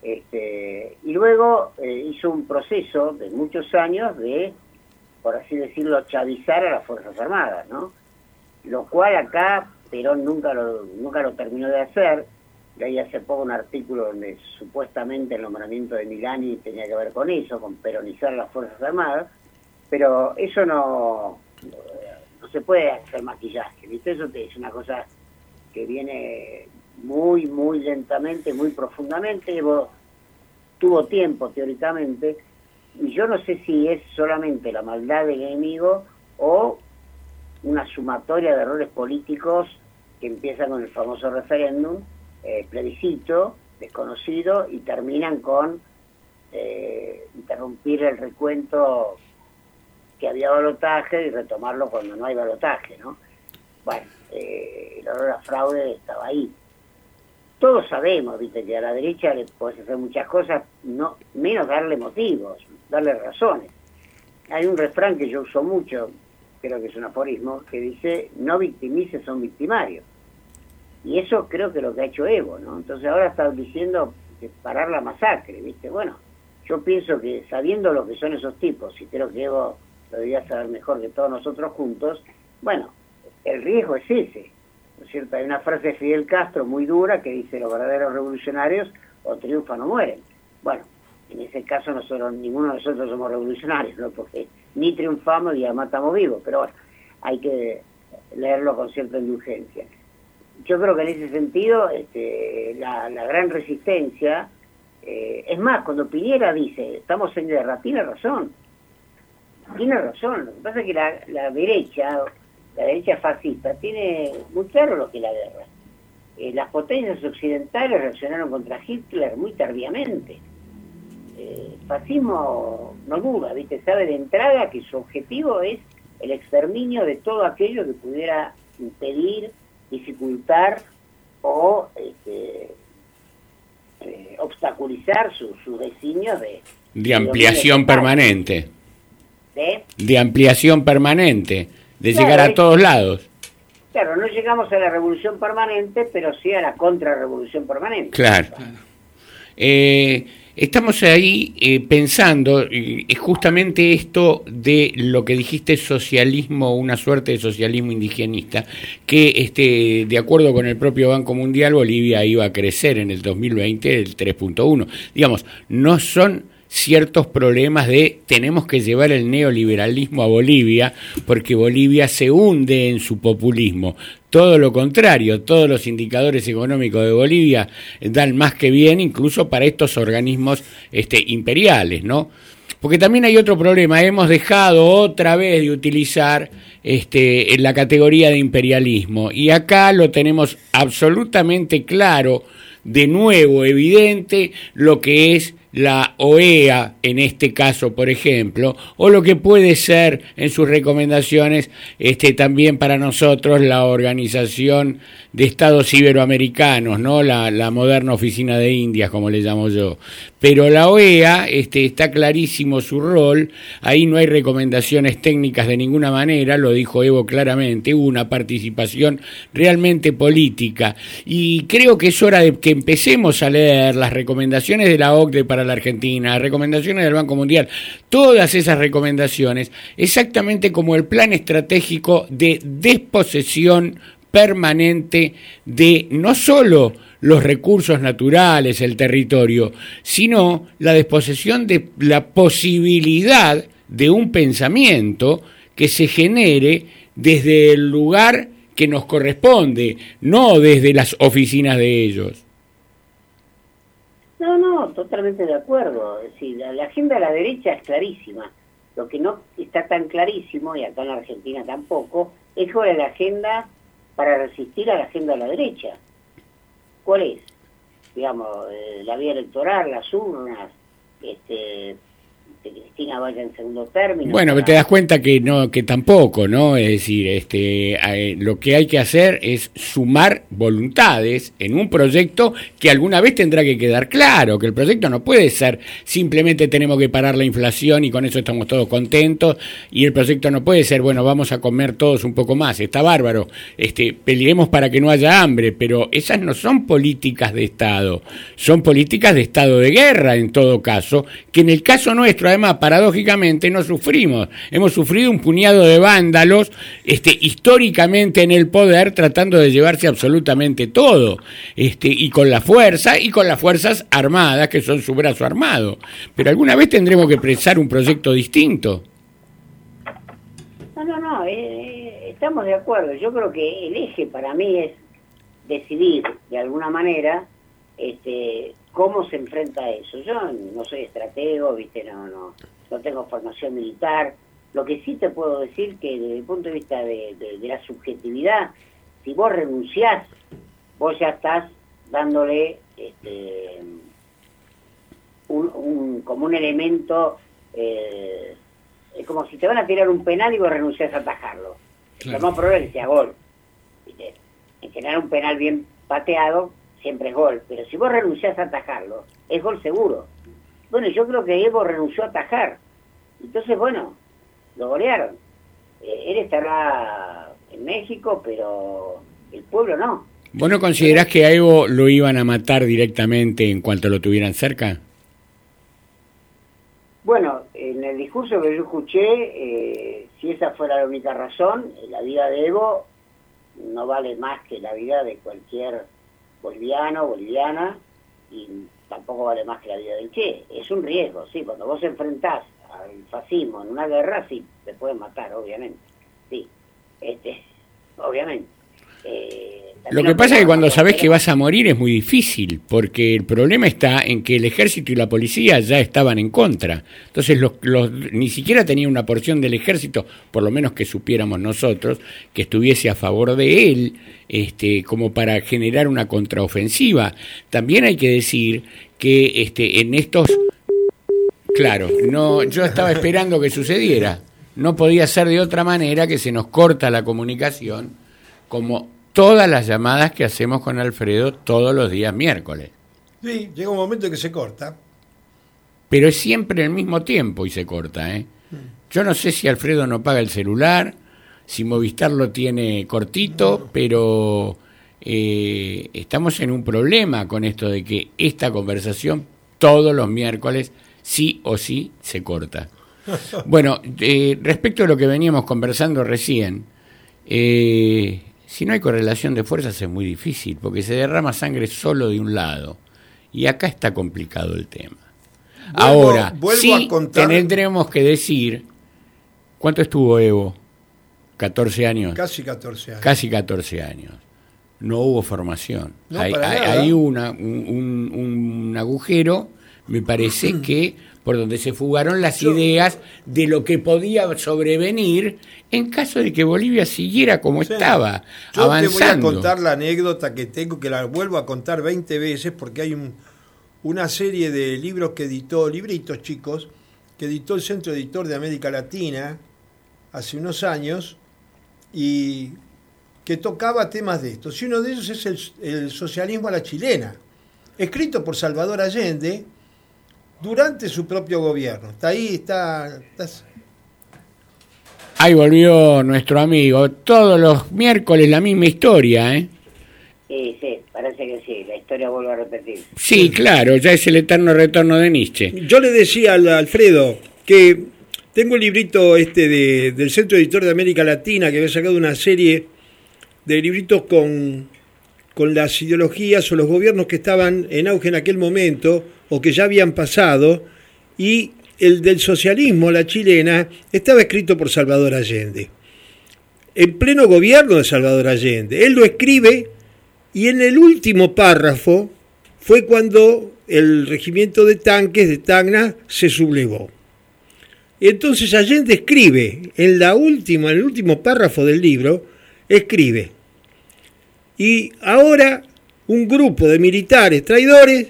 este, y luego eh, hizo un proceso de muchos años de, por así decirlo, chavizar a las Fuerzas Armadas, ¿no? Lo cual acá Perón nunca lo, nunca lo terminó de hacer. Leí hace poco un artículo donde supuestamente el nombramiento de Milani tenía que ver con eso, con peronizar las Fuerzas Armadas, pero eso no, no se puede hacer maquillaje, ¿viste? Eso es una cosa que viene muy, muy lentamente, muy profundamente. tuvo tiempo, teóricamente, y yo no sé si es solamente la maldad del enemigo o una sumatoria de errores políticos que empiezan con el famoso referéndum, eh, plebiscito, desconocido, y terminan con eh, interrumpir el recuento que había balotaje y retomarlo cuando no hay balotaje, ¿no? Bueno, eh, el error a fraude estaba ahí todos sabemos, viste, que a la derecha le puedes hacer muchas cosas, no menos darle motivos, darle razones. Hay un refrán que yo uso mucho, creo que es un aforismo, que dice, no victimices son victimarios. Y eso creo que lo que ha hecho Evo, ¿no? Entonces ahora está diciendo que parar la masacre, ¿viste? Bueno, yo pienso que sabiendo lo que son esos tipos, y creo que Evo lo debería saber mejor que todos nosotros juntos, bueno, el riesgo es ese cierto? Hay una frase de Fidel Castro muy dura que dice los verdaderos revolucionarios o triunfan o mueren. Bueno, en ese caso nosotros, ninguno de nosotros somos revolucionarios, ¿no? Porque ni triunfamos ni estamos vivos, pero bueno, hay que leerlo con cierta indulgencia. Yo creo que en ese sentido este, la, gran resistencia, eh, es más, cuando Piñera dice, estamos en guerra, tiene razón, tiene razón, lo que pasa es que la, la derecha la derecha fascista tiene muy claro lo que es la guerra. Eh, las potencias occidentales reaccionaron contra Hitler muy tardíamente. Eh, fascismo no duda, ¿viste? Sabe de entrada que su objetivo es el exterminio de todo aquello que pudiera impedir, dificultar o este, eh, obstaculizar sus su designios de, de ampliación permanente. ¿De? De ampliación permanente, de llegar a todos lados. Claro, no llegamos a la revolución permanente, pero sí a la contrarrevolución permanente. Claro. Eh, estamos ahí eh, pensando eh, justamente esto de lo que dijiste socialismo, una suerte de socialismo indigenista, que este, de acuerdo con el propio Banco Mundial, Bolivia iba a crecer en el 2020 el 3.1. Digamos, no son ciertos problemas de tenemos que llevar el neoliberalismo a Bolivia porque Bolivia se hunde en su populismo. Todo lo contrario, todos los indicadores económicos de Bolivia dan más que bien, incluso para estos organismos este, imperiales, ¿no? Porque también hay otro problema, hemos dejado otra vez de utilizar este, la categoría de imperialismo y acá lo tenemos absolutamente claro, de nuevo evidente, lo que es la OEA en este caso, por ejemplo, o lo que puede ser en sus recomendaciones este, también para nosotros la Organización de Estados Iberoamericanos, ¿no? La, la, moderna oficina de Indias, como le llamo yo. Pero la OEA este, está clarísimo su rol, ahí no hay recomendaciones técnicas de ninguna manera, lo dijo Evo claramente, hubo una participación realmente política. Y creo que es hora de que empecemos a leer las recomendaciones de la OCDE para la Argentina, las recomendaciones del Banco Mundial, todas esas recomendaciones, exactamente como el plan estratégico de desposesión permanente de no solo los recursos naturales, el territorio, sino la disposición de la posibilidad de un pensamiento que se genere desde el lugar que nos corresponde, no desde las oficinas de ellos. No, no, totalmente de acuerdo. Es la, agenda de la derecha es clarísima. Lo que no está tan clarísimo, y acá en la Argentina tampoco, es es la agenda para resistir a la agenda de la derecha. ¿Cuál es? Digamos, eh, la vía electoral, las urnas, este, que Cristina vaya en segundo término. Bueno, te das cuenta que no, que tampoco, ¿no? Es decir, este, eh, lo que hay que hacer es sumar voluntades en un proyecto que alguna vez tendrá que quedar claro, que el proyecto no puede ser simplemente tenemos que parar la inflación y con eso estamos todos contentos, y el proyecto no puede ser, bueno, vamos a comer todos un poco más, está bárbaro, este, peleemos para que no haya hambre, pero esas no son políticas de Estado, son políticas de estado de guerra en todo caso, que en el caso nuestro, además, paradójicamente, no sufrimos. Hemos sufrido un puñado de vándalos este, históricamente en el poder tratando de llevarse absolutamente todo, este, y con la fuerza y con las fuerzas armadas, que son su brazo armado. Pero alguna vez tendremos que presar un proyecto distinto. No, no, no, eh, eh, estamos de acuerdo. Yo creo que el eje para mí es decidir de alguna manera este, cómo se enfrenta a eso. Yo no soy estratego, viste, no, no, no tengo formación militar. Lo que sí te puedo decir que desde el punto de vista de, de- de la subjetividad, si vos renunciás, vos ya estás dándole este, un, un- como un elemento eh, es como si te van a tirar un penal y vos renunciás a atajarlo. Lo más probable es que sea gol. ¿viste? En general un penal bien pateado siempre es gol, pero si vos renunciás a atajarlo, es gol seguro. Bueno, yo creo que Evo renunció a atajar. Entonces, bueno, lo golearon. Eh, él estará en México, pero el pueblo no. ¿Vos no considerás que a Evo lo iban a matar directamente en cuanto lo tuvieran cerca? Bueno, en el discurso que yo escuché, eh, si esa fuera la única razón, la vida de Evo no vale más que la vida de cualquier boliviano, boliviana, y tampoco vale más que la vida del Che. Es un riesgo, sí, cuando vos enfrentás al fascismo en una guerra, sí, te pueden matar, obviamente. Sí, este, obviamente. Eh, Lo que pasa es que cuando sabes que vas a morir es muy difícil, porque el problema está en que el ejército y la policía ya estaban en contra. Entonces los, los- ni siquiera tenía una porción del ejército, por lo menos que supiéramos nosotros, que estuviese a favor de él, este, como para generar una contraofensiva. También hay que decir que este, en estos Claro, no, yo estaba esperando que sucediera. No podía ser de otra manera que se nos corta la comunicación, como todas las llamadas que hacemos con Alfredo todos los días miércoles. Sí, llega un momento que se corta. Pero es siempre el mismo tiempo y se corta, ¿eh? Yo no sé si Alfredo no paga el celular, si Movistar lo tiene cortito, pero eh, estamos en un problema con esto de que esta conversación todos los miércoles sí o sí se corta. Bueno, eh, respecto a lo que veníamos conversando recién, eh, si no hay correlación de fuerzas es muy difícil, porque se derrama sangre solo de un lado. Y acá está complicado el tema. Vuelvo- Ahora, vuelvo sí a contar- tendremos que decir, ¿cuánto estuvo Evo? 14 años. Casi 14 años. Casi 14 años. No hubo formación. No, hay, hay- hay una, un, un- un agujero, me parece que por donde se fugaron las ideas de lo que podía sobrevenir en caso de que Bolivia siguiera como Sí. estaba, Yo avanzando. te voy a contar la anécdota que tengo, que la vuelvo a contar 20 veces, porque hay un- una serie de libros que editó, libritos chicos, que editó el Centro Editor de América Latina hace unos años, y que tocaba temas de estos. Y uno de ellos es el, el socialismo a la chilena, escrito por Salvador Allende durante su propio gobierno. Está ahí, está... está- Ahí volvió nuestro amigo. Todos los miércoles la misma historia, ¿eh? Sí, sí, parece que sí, la historia vuelve a repetir. Sí, claro, ya es el eterno retorno de Nietzsche. Yo le decía al Alfredo que tengo el librito este de- del Centro Editor de América Latina que había sacado una serie de libritos con, con las ideologías o los gobiernos que estaban en auge en aquel momento o que ya habían pasado y el del socialismo, la chilena, estaba escrito por Salvador Allende. En pleno gobierno de Salvador Allende. Él lo escribe y en el último párrafo fue cuando el regimiento de tanques de Tacna se sublevó. Entonces Allende escribe, en la última, en el último párrafo del libro, escribe, y ahora un grupo de militares traidores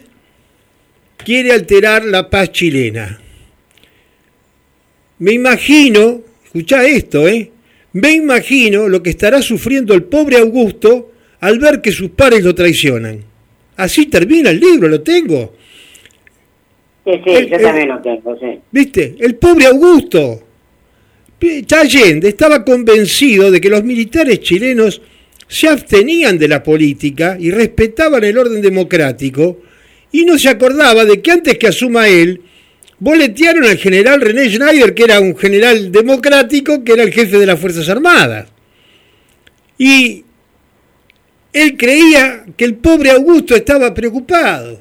quiere alterar la paz chilena. Me imagino, escucha esto, ¿eh? Me imagino lo que estará sufriendo el pobre Augusto al ver que sus pares lo traicionan. Así termina el libro, lo tengo. Sí, sí, El- yo el- también lo tengo, sí. ¿Viste? El pobre Augusto. Allende estaba convencido de que los militares chilenos se abstenían de la política y respetaban el orden democrático y no se acordaba de que antes que asuma él, boletearon al general René Schneider, que era un general democrático, que era el jefe de las Fuerzas Armadas. Y él creía que el pobre Augusto estaba preocupado.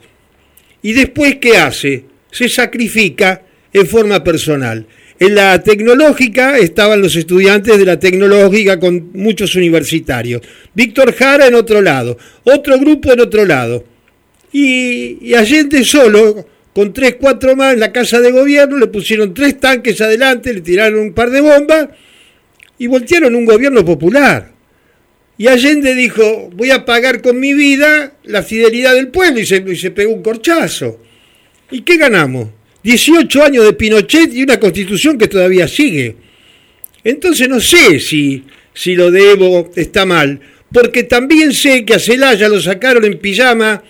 ¿Y después qué hace? Se sacrifica en forma personal. En la tecnológica estaban los estudiantes de la tecnológica con muchos universitarios. Víctor Jara en otro lado, otro grupo en otro lado. Y, Allende solo, con tres, cuatro más en la casa de gobierno, le pusieron tres tanques adelante, le tiraron un par de bombas y voltearon un gobierno popular. Y Allende dijo, voy a pagar con mi vida la fidelidad del pueblo y se, y se pegó un corchazo. ¿Y qué ganamos? 18 años de Pinochet y una constitución que todavía sigue. Entonces no sé si, si lo de Evo está mal, porque también sé que a Celaya lo sacaron en pijama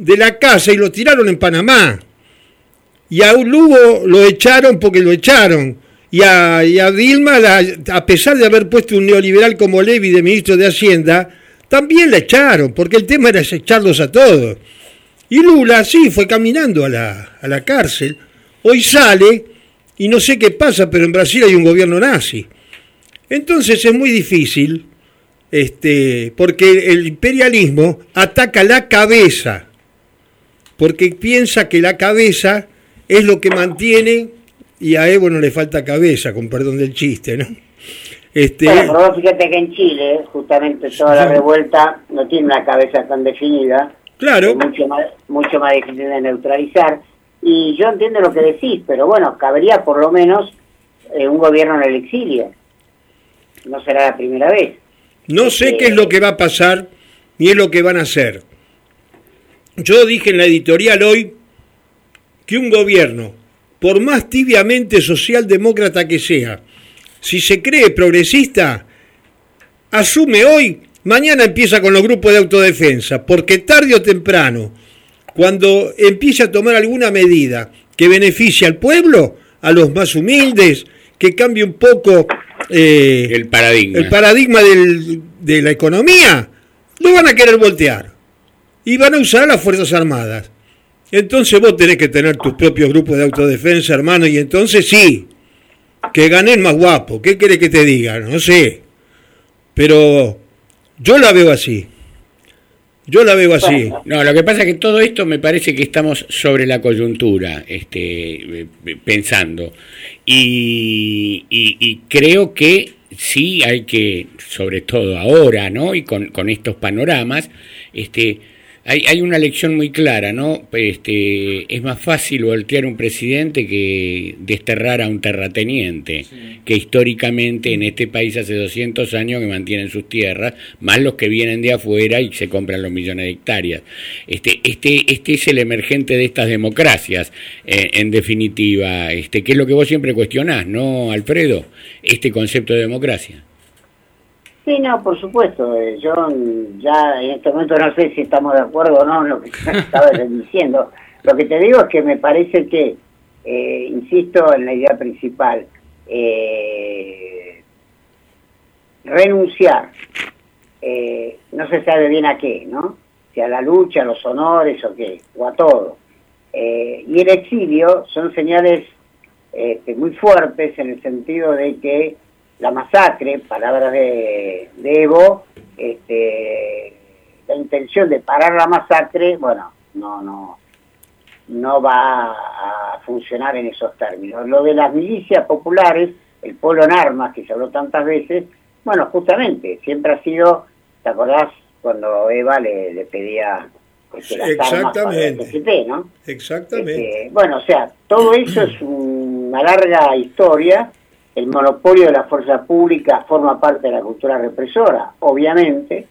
de la casa y lo tiraron en Panamá. Y a Lugo lo echaron porque lo echaron. Y a, y a Dilma, la- a pesar de haber puesto un neoliberal como Levy de ministro de Hacienda, también la echaron, porque el tema era echarlos a todos. Y Lula sí fue caminando a la, a la cárcel. Hoy sale y no sé qué pasa, pero en Brasil hay un gobierno nazi. Entonces es muy difícil, este, porque el imperialismo ataca la cabeza, porque piensa que la cabeza es lo que mantiene, y a Evo no le falta cabeza, con perdón del chiste, ¿no? Este, Bueno, pero vos fíjate que en Chile, justamente toda la revuelta no tiene una cabeza tan definida. Claro. Es mucho más, mucho más difícil de neutralizar. Y yo entiendo lo que decís, pero bueno, cabría por lo menos eh, un gobierno en el exilio. No será la primera vez. No sé qué es lo que va a pasar ni es lo que van a hacer. Yo dije en la editorial hoy que un gobierno, por más tibiamente socialdemócrata que sea, si se cree progresista, asume hoy, mañana empieza con los grupos de autodefensa, porque tarde o temprano, cuando empiece a tomar alguna medida que beneficie al pueblo, a los más humildes, que cambie un poco eh, El paradigma. el paradigma del- de la economía, lo van a querer voltear. Y van a usar las Fuerzas Armadas. Entonces vos tenés que tener tus propios grupos de autodefensa, hermano, y entonces sí, que ganen más guapo. ¿Qué querés que te diga? No sé. Pero yo la veo así. Yo la veo así. No, lo que pasa es que todo esto me parece que estamos sobre la coyuntura, este, eh, pensando. Y, y- y creo que sí hay que, sobre todo ahora, ¿no? Y con, con estos panoramas, este, hay, hay una lección muy clara, ¿no? Este, es más fácil voltear un presidente que desterrar a un terrateniente, que históricamente en este país hace 200 años que mantienen sus tierras, más los que vienen de afuera y se compran los millones de hectáreas. Este, este, este es el emergente de estas democracias, eh, en definitiva, este, que es lo que vos siempre cuestionás, ¿no, Alfredo? Este concepto de democracia. Sí, no, por supuesto. eh, Yo ya en este momento no sé si estamos de acuerdo o no en lo que estaba diciendo. Lo que te digo es que me parece que, eh, insisto en la idea principal, eh, renunciar, eh, no se sabe bien a qué, ¿no? Si a la lucha, a los honores o qué, o a todo. Y el exilio son señales este, muy fuertes en el sentido de que la masacre, palabras de, de Evo, este, la intención de parar la masacre, bueno, no, no, no va a funcionar en esos términos. Lo de las milicias populares, el polo en armas que se habló tantas veces, bueno, justamente, siempre ha sido, ¿te acordás cuando Eva le, le pedía este, las armas para el Exactamente. PCP, ¿no? Exactamente. Este, bueno, o sea, todo eso es una larga historia. El monopolio de la fuerza pública forma parte de la cultura represora, obviamente.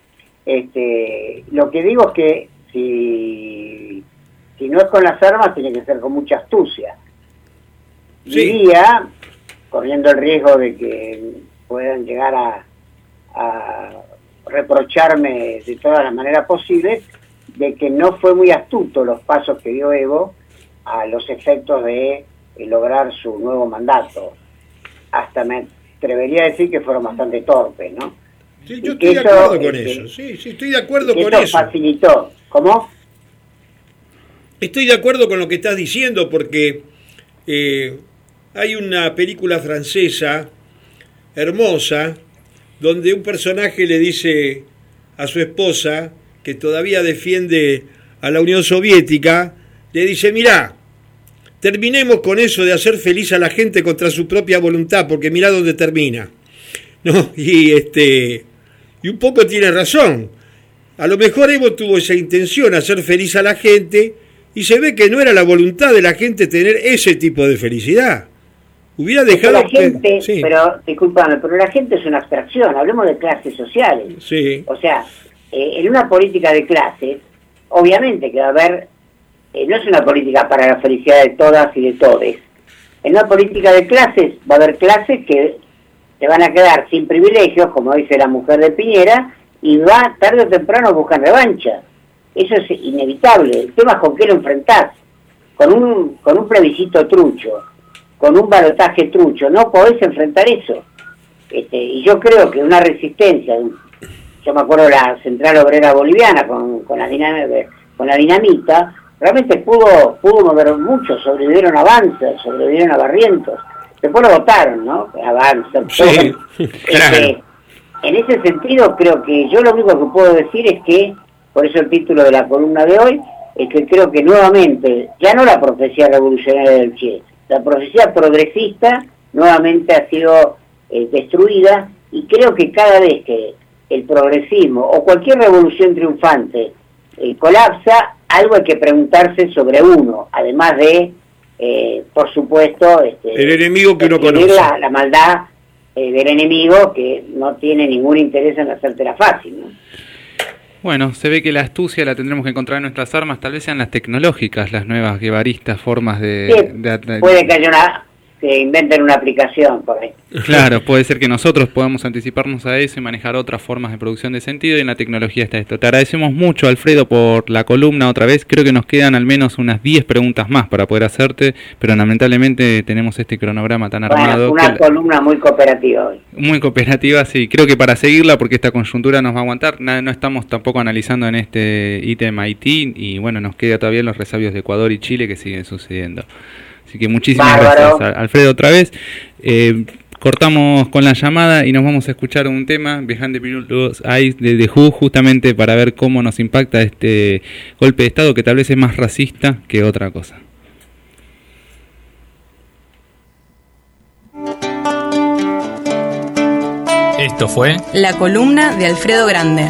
Este, lo que digo es que si, si no es con las armas, tiene que ser con mucha astucia. Diría, corriendo el riesgo de que puedan llegar a, a reprocharme de todas las maneras posibles, de que no fue muy astuto los pasos que dio Evo a los efectos de lograr su nuevo mandato. Hasta me atrevería a decir que fueron bastante torpes, ¿no? Sí, yo estoy de eso, acuerdo con eso. Sí, sí, estoy de acuerdo que con eso eso. facilitó. ¿Cómo? Estoy de acuerdo con lo que estás diciendo porque eh, hay una película francesa hermosa donde un personaje le dice a su esposa que todavía defiende a la Unión Soviética, le dice, mirá, terminemos con eso de hacer feliz a la gente contra su propia voluntad, porque mirá dónde termina. ¿No? Y este y un poco tiene razón. A lo mejor Evo tuvo esa intención, hacer feliz a la gente, y se ve que no era la voluntad de la gente tener ese tipo de felicidad. Hubiera dejado la gente. Sí, pero discúlpame, pero la gente es una abstracción, hablemos de clases sociales. sí, O sea, eh, en una política de clases, obviamente que va a haber, eh, no es una política para la felicidad de todas y de todes. En una política de clases va a haber clases que se van a quedar sin privilegios, como dice la mujer de Piñera, y va tarde o temprano a buscar revancha. Eso es inevitable. El tema es con qué lo enfrentás. Con un, con un plebiscito trucho, con un balotaje trucho, no podés enfrentar eso. Este, y yo creo que una resistencia, yo me acuerdo la Central Obrera Boliviana con, con la dinamita, realmente pudo, pudo mover mucho, sobrevivieron a sobrevivieron a Barrientos, después lo votaron, ¿no? Avanza, Sí, todo. claro. Este, en ese sentido creo que yo lo único que puedo decir es que, por eso el título de la columna de hoy, es que creo que nuevamente, ya no la profecía revolucionaria del Che, la profecía progresista nuevamente ha sido eh, destruida y creo que cada vez que el progresismo o cualquier revolución triunfante eh, colapsa, algo hay que preguntarse sobre uno, además de, eh, por supuesto, este, El enemigo que uno conoce. La, la maldad eh, del enemigo que no tiene ningún interés en hacértela fácil. ¿no? Bueno, se ve que la astucia la tendremos que encontrar en nuestras armas, tal vez sean las tecnológicas, las nuevas guevaristas formas de... Sí, de- de- Puede que haya una, que inventen una aplicación por ahí. Claro, puede ser que nosotros podamos anticiparnos a eso y manejar otras formas de producción de sentido y en la tecnología está esto. Te agradecemos mucho, Alfredo, por la columna otra vez. Creo que nos quedan al menos unas 10 preguntas más para poder hacerte, pero lamentablemente tenemos este cronograma tan armado. Bueno, una que la- columna muy cooperativa hoy. muy cooperativa, sí. Creo que para seguirla, porque esta coyuntura nos va a aguantar, no estamos tampoco analizando en este ítem Haití y bueno, nos queda todavía los resabios de Ecuador y Chile que siguen sucediendo. Así que muchísimas Bárbaro. gracias, Al- Alfredo, otra vez. Eh, cortamos con la llamada y nos vamos a escuchar un tema, Behind the Blue Eyes de The Who, justamente para ver cómo nos impacta este golpe de Estado que tal vez es más racista que otra cosa. Esto fue La columna de Alfredo Grande.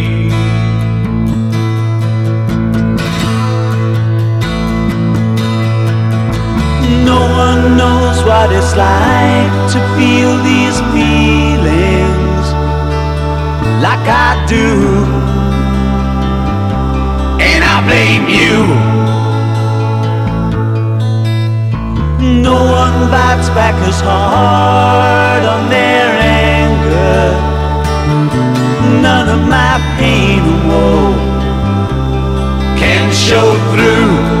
One knows what it's like to feel these feelings like I do. And I blame you. No one bites back as hard on their anger. None of my pain and woe can show through.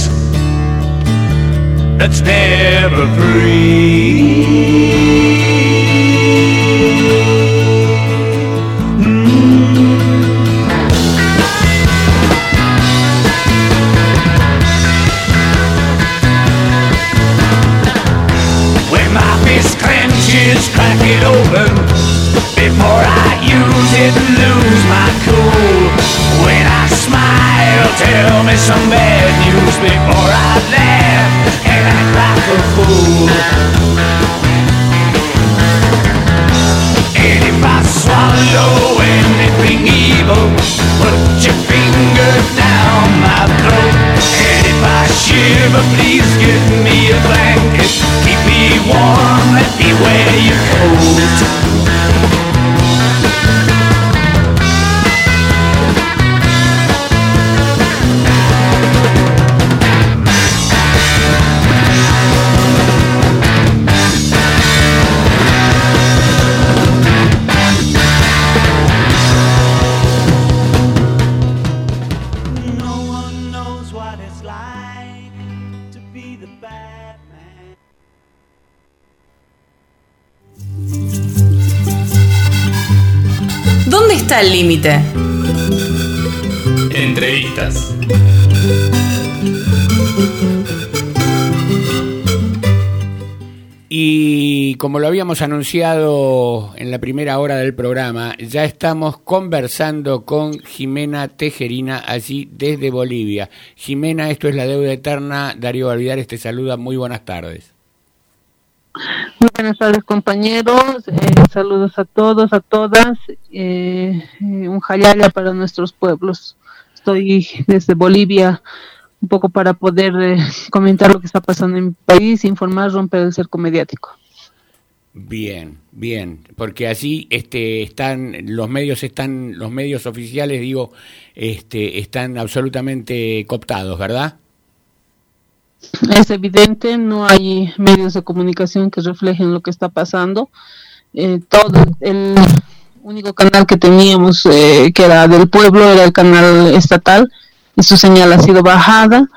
that's never free. Mm. When my fist clenches, crack it open before I use it lose my cool. When I smile, tell me some bad news before I laugh and a fool. And if I swallow anything evil, put your finger down my throat. And if I shiver, please give me a blanket. Keep me warm, let me wear your coat. ¿Dónde está el límite? Entrevistas. Y como lo habíamos anunciado en la primera hora del programa, ya estamos conversando con Jimena Tejerina allí desde Bolivia. Jimena, esto es la deuda eterna. Darío Alvidares te saluda. Muy buenas tardes. Muy buenas tardes compañeros, eh, saludos a todos, a todas, eh, eh, un jayaya para nuestros pueblos. Estoy desde Bolivia un poco para poder eh, comentar lo que está pasando en mi país, informar, romper el cerco mediático. Bien, bien, porque así este están los medios están los medios oficiales digo este están absolutamente cooptados, ¿verdad? Es evidente, no hay medios de comunicación que reflejen lo que está pasando. Eh, todo el único canal que teníamos eh, que era del pueblo era el canal estatal y su señal ha sido bajada.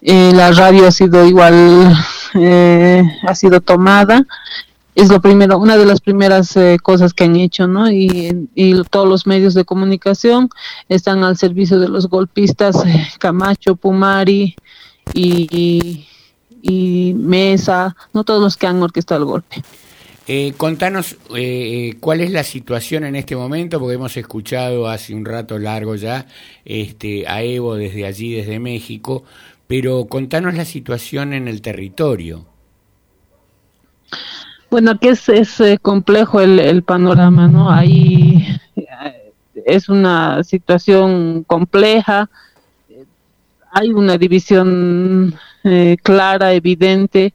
Eh, la radio ha sido igual, eh, ha sido tomada. Es lo primero, una de las primeras cosas que han hecho, ¿no? Y, todos los medios de comunicación están al servicio de los golpistas Camacho, Pumari y, y Mesa, no todos los que han orquestado el golpe. Eh, contanos eh, cuál es la situación en este momento, porque hemos escuchado hace un rato largo ya este, a Evo desde allí, desde México, pero contanos la situación en el territorio. Bueno, aquí es, es eh, complejo el, el panorama, ¿no? Ahí eh, es una situación compleja, hay una división eh, clara, evidente,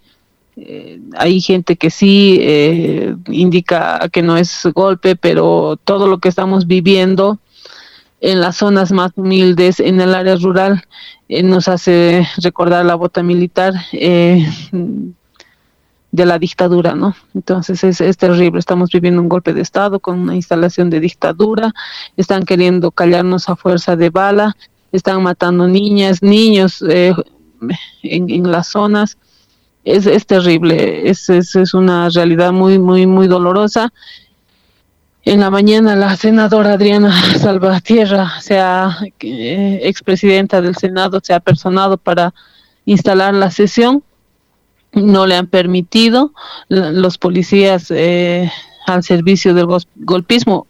eh, hay gente que sí eh, indica que no es golpe, pero todo lo que estamos viviendo en las zonas más humildes, en el área rural, eh, nos hace recordar la bota militar de la dictadura, ¿no? Entonces es, es terrible, estamos viviendo un golpe de Estado con una instalación de dictadura, están queriendo callarnos a fuerza de bala, están matando niñas, niños eh, en, las zonas, es, es terrible, es, es, una realidad muy, muy, muy dolorosa. En la mañana la senadora Adriana Salvatierra, sea eh, expresidenta del Senado, se ha personado para instalar la sesión. No le han permitido los policías eh, al servicio del golpismo,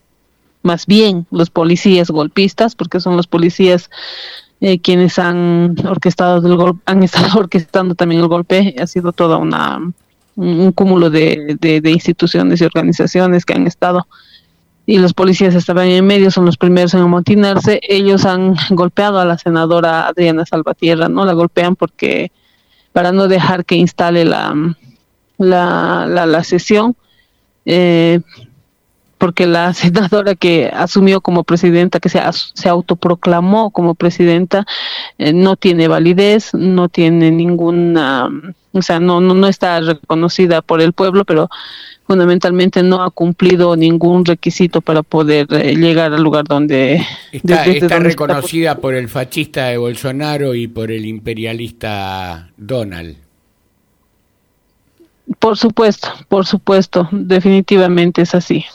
más bien los policías golpistas, porque son los policías eh, quienes han orquestado del gol- han estado orquestando también el golpe. Ha sido toda una un, cúmulo de, de, de instituciones y organizaciones que han estado y los policías estaban en medio, son los primeros en amotinarse. Ellos han golpeado a la senadora Adriana Salvatierra, ¿no? La golpean porque para no dejar que instale la, la, la, la sesión, eh, porque la senadora que asumió como presidenta, que se, se autoproclamó como presidenta, eh, no tiene validez, no tiene ninguna, o sea, no, no, no está reconocida por el pueblo, pero fundamentalmente no ha cumplido ningún requisito para poder eh, llegar al lugar donde Está, está donde reconocida por el fascista de Bolsonaro y por el imperialista Donald. Por supuesto, por supuesto, definitivamente es así.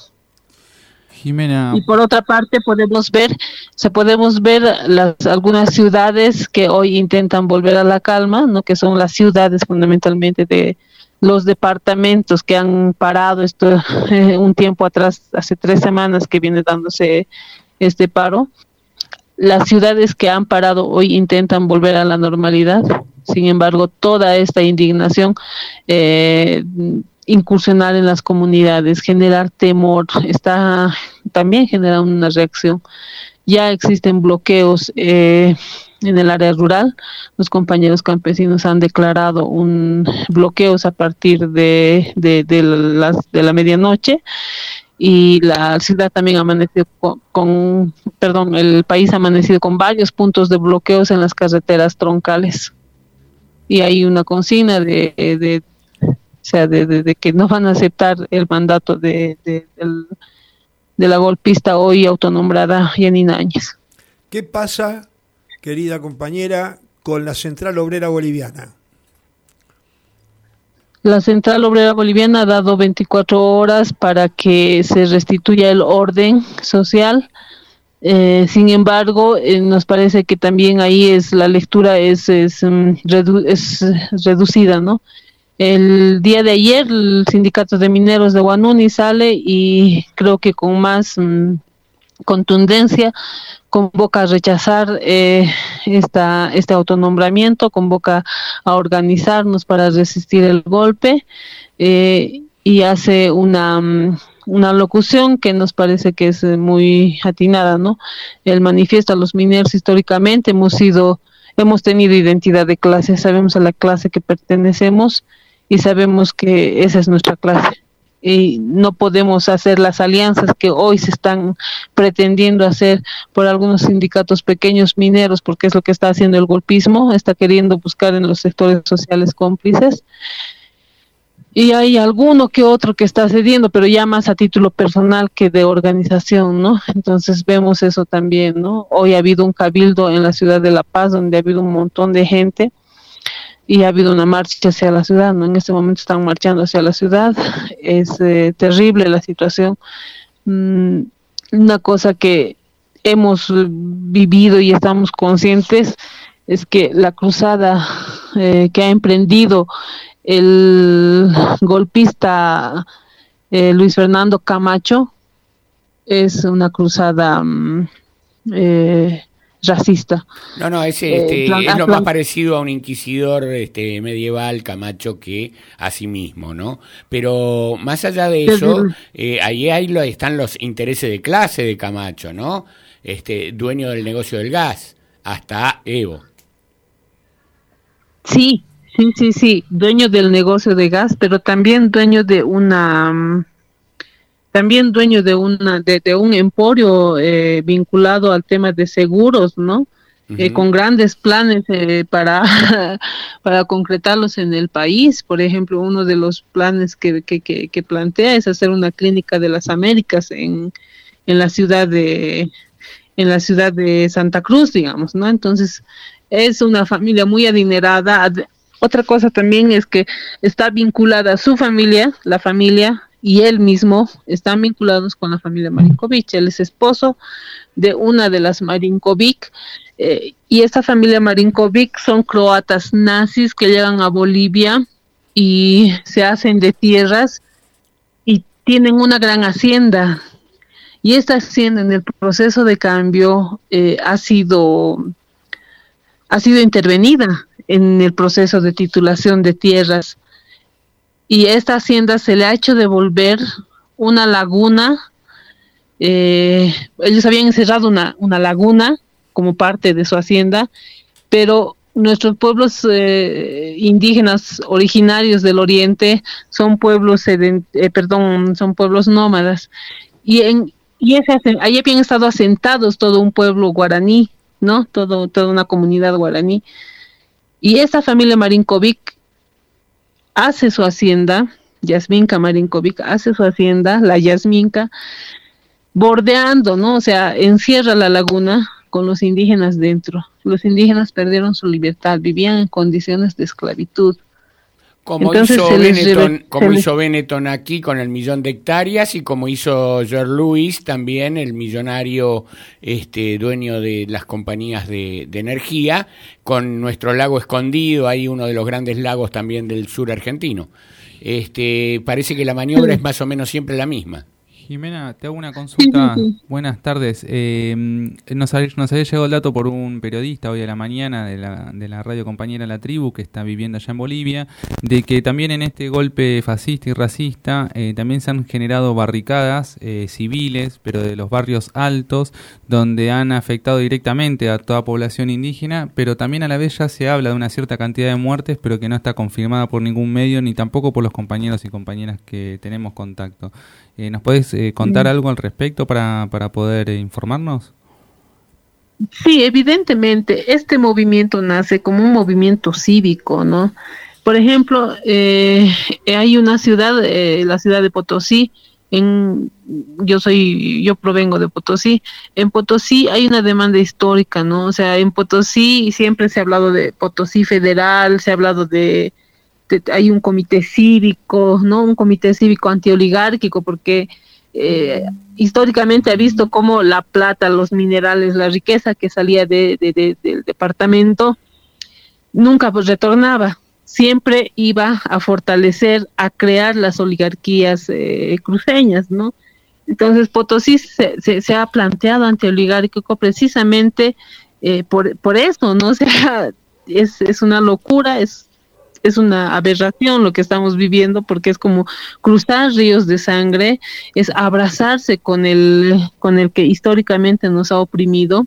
Jimena, Y por otra parte podemos ver, se podemos ver las algunas ciudades que hoy intentan volver a la calma, no que son las ciudades fundamentalmente de los departamentos que han parado esto eh, un tiempo atrás, hace tres semanas que viene dándose este paro. Las ciudades que han parado hoy intentan volver a la normalidad. Sin embargo, toda esta indignación eh, incursionar en las comunidades, generar temor, está también generando una reacción. Ya existen bloqueos eh, en el área rural. Los compañeros campesinos han declarado un bloqueos a partir de, de, de de la medianoche y la ciudad también ha amanecido con, con, perdón, el país ha amanecido con varios puntos de bloqueos en las carreteras troncales. Y hay una consigna de, sea, de, de, de, que no van a aceptar el mandato de, de, la golpista hoy autonombrada Yanina Áñez. ¿Qué pasa, querida compañera, con la Central Obrera Boliviana? La Central Obrera Boliviana ha dado 24 horas para que se restituya el orden social. Eh, sin embargo, eh, nos parece que también ahí es la lectura es, es, redu es reducida, ¿no? El día de ayer el sindicato de mineros de Guanuni sale y creo que con más mm, contundencia convoca a rechazar eh, esta, este autonombramiento, convoca a organizarnos para resistir el golpe eh, y hace una, mm, una locución que nos parece que es eh, muy atinada, ¿no? El manifiesto a los mineros históricamente hemos sido, hemos tenido identidad de clase, sabemos a la clase que pertenecemos y sabemos que esa es nuestra clase y no podemos hacer las alianzas que hoy se están pretendiendo hacer por algunos sindicatos pequeños mineros, porque es lo que está haciendo el golpismo, está queriendo buscar en los sectores sociales cómplices. Y hay alguno que otro que está cediendo, pero ya más a título personal que de organización, ¿no? Entonces vemos eso también, ¿no? Hoy ha habido un cabildo en la ciudad de La Paz donde ha habido un montón de gente y ha habido una marcha hacia la ciudad, ¿no? En este momento están marchando hacia la ciudad, es eh, terrible la situación. Mm, una cosa que hemos vivido y estamos conscientes es que la cruzada eh, que ha emprendido el golpista eh, Luis Fernando Camacho es una cruzada mm, racista. No, no, es, este, eh, es lo más parecido a un inquisidor este, medieval, Camacho, que a sí mismo, ¿no? Pero más allá de eso, eh, ahí, ahí lo, están los intereses de clase de Camacho, ¿no? Este, dueño del negocio del gas, hasta Evo. Sí, sí, sí, sí, dueño del negocio de gas, pero también dueño de una mm, también dueño de una de, un emporio eh, vinculado al tema de seguros, ¿no? Eh, con grandes planes eh, para, para concretarlos en el país. Por ejemplo, uno de los planes que, que, que, plantea es hacer una clínica de las Américas en, en la ciudad de en la ciudad de Santa Cruz, digamos, ¿no? Entonces, es una familia muy adinerada. Otra cosa también es que está vinculada a su familia, la familia y él mismo están vinculados con la familia Marinkovic. Él es esposo de una de las Marinkovic eh, y esta familia Marinkovic son croatas nazis que llegan a Bolivia y se hacen de tierras y tienen una gran hacienda. Y esta hacienda en el proceso de cambio eh, ha sido ha sido intervenida en el proceso de titulación de tierras y esta hacienda se le ha hecho devolver una laguna. Eh, ellos habían encerrado una, una laguna como parte de su hacienda, pero nuestros pueblos eh, indígenas originarios del oriente son pueblos, eh, perdón, son pueblos nómadas. Y, en, y ese, ahí habían estado asentados todo un pueblo guaraní, ¿no? Todo, toda una comunidad guaraní. Y esa familia Marinkovic hace su hacienda, Yasminka Marinkovic hace su hacienda, la Yasminka, bordeando, ¿no? O sea, encierra la laguna con los indígenas dentro. Los indígenas perdieron su libertad, vivían en condiciones de esclavitud. Como, hizo, Benetton, como hizo Benetton aquí con el millón de hectáreas y como hizo George Lewis también, el millonario este, dueño de las compañías de, de, energía, con nuestro lago escondido, ahí uno de los grandes lagos también del sur argentino. Este, parece que la maniobra es más o menos siempre la misma. Jimena, te hago una consulta. Buenas tardes. Eh, nos, había, llegado el dato por un periodista hoy a la mañana de la, de la radio compañera La Tribu, que está viviendo allá en Bolivia, de que también en este golpe fascista y racista eh, también se han generado barricadas eh, civiles, pero de los barrios altos, donde han afectado directamente a toda población indígena, pero también a la vez ya se habla de una cierta cantidad de muertes, pero que no está confirmada por ningún medio, ni tampoco por los compañeros y compañeras que tenemos contacto. Eh, ¿Nos puedes eh, contar algo al respecto para, para poder eh, informarnos? Sí, evidentemente, este movimiento nace como un movimiento cívico, ¿no? Por ejemplo, hay una ciudad, la ciudad de Potosí, en, yo soy, yo provengo de Potosí, en Potosí hay una demanda histórica, ¿no? O sea, en Potosí siempre se ha hablado de Potosí federal, se ha hablado de hay un comité cívico, ¿no? Un comité cívico antioligárquico, porque eh, históricamente ha visto cómo la plata, los minerales, la riqueza que salía de, del departamento nunca pues retornaba. siempre iba a fortalecer, a crear las oligarquías eh, cruceñas, ¿no? Entonces Potosí se, se, ha planteado antioligárquico precisamente eh, por, por eso, ¿no? O sea, es, es una locura, es es una aberración lo que estamos viviendo porque es como cruzar ríos de sangre, es abrazarse con el con el que históricamente nos ha oprimido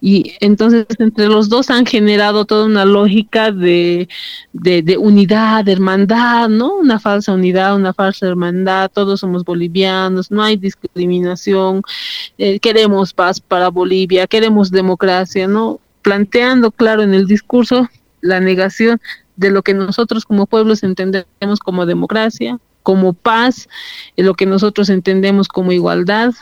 y entonces entre los dos han generado toda una lógica de, de, unidad, de hermandad, ¿no? Una falsa unidad, una falsa hermandad, todos somos bolivianos, no hay discriminación, eh, queremos paz para Bolivia, queremos democracia, ¿no? Planteando, claro, en el discurso la negación de lo que nosotros como pueblos entendemos como democracia, como paz, lo que nosotros entendemos como igualdad,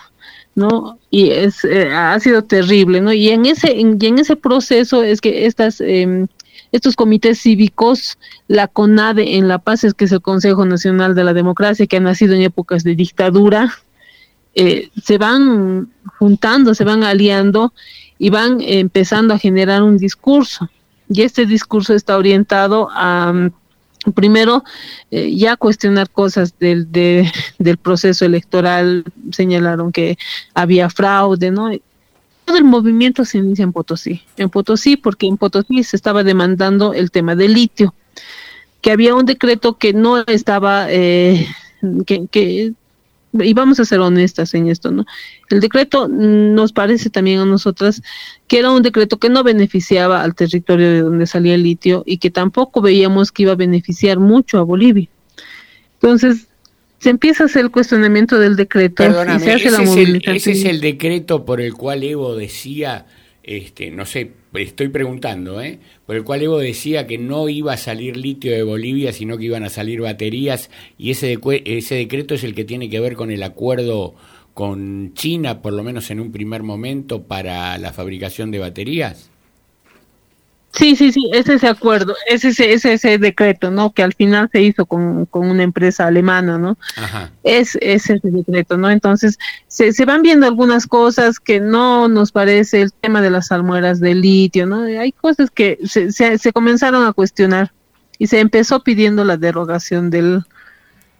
¿no? Y es, eh, ha sido terrible, ¿no? Y en ese, en, en ese proceso es que estas, eh, estos comités cívicos, la CONADE en La Paz, es que es el Consejo Nacional de la Democracia, que ha nacido en épocas de dictadura, eh, se van juntando, se van aliando y van empezando a generar un discurso. Y este discurso está orientado a primero eh, ya cuestionar cosas del, del proceso electoral, señalaron que había fraude, ¿no? Todo el movimiento se inicia en Potosí, en Potosí porque en Potosí se estaba demandando el tema del litio, que había un decreto que no estaba, eh, que y vamos a ser honestas en esto, ¿no? El decreto nos parece también a nosotras que era un decreto que no beneficiaba al territorio de donde salía el litio y que tampoco veíamos que iba a beneficiar mucho a Bolivia. Entonces, se empieza a hacer el cuestionamiento del decreto y se hace la ese es el decreto por el cual Evo decía, este, no sé, estoy preguntando, ¿eh? por el cual Evo decía que no iba a salir litio de Bolivia, sino que iban a salir baterías, y ese, ese decreto es el que tiene que ver con el acuerdo con China, por lo menos en un primer momento, para la fabricación de baterías. Sí, sí, sí, es ese acuerdo, es ese, ese decreto, ¿no? Que al final se hizo con, una empresa alemana, ¿no? Ajá. Es, ese decreto, ¿no? Entonces, se, se van viendo algunas cosas que no nos parece el tema de las almueras de litio, ¿no? Hay cosas que se, se, se comenzaron a cuestionar y se empezó pidiendo la derogación del,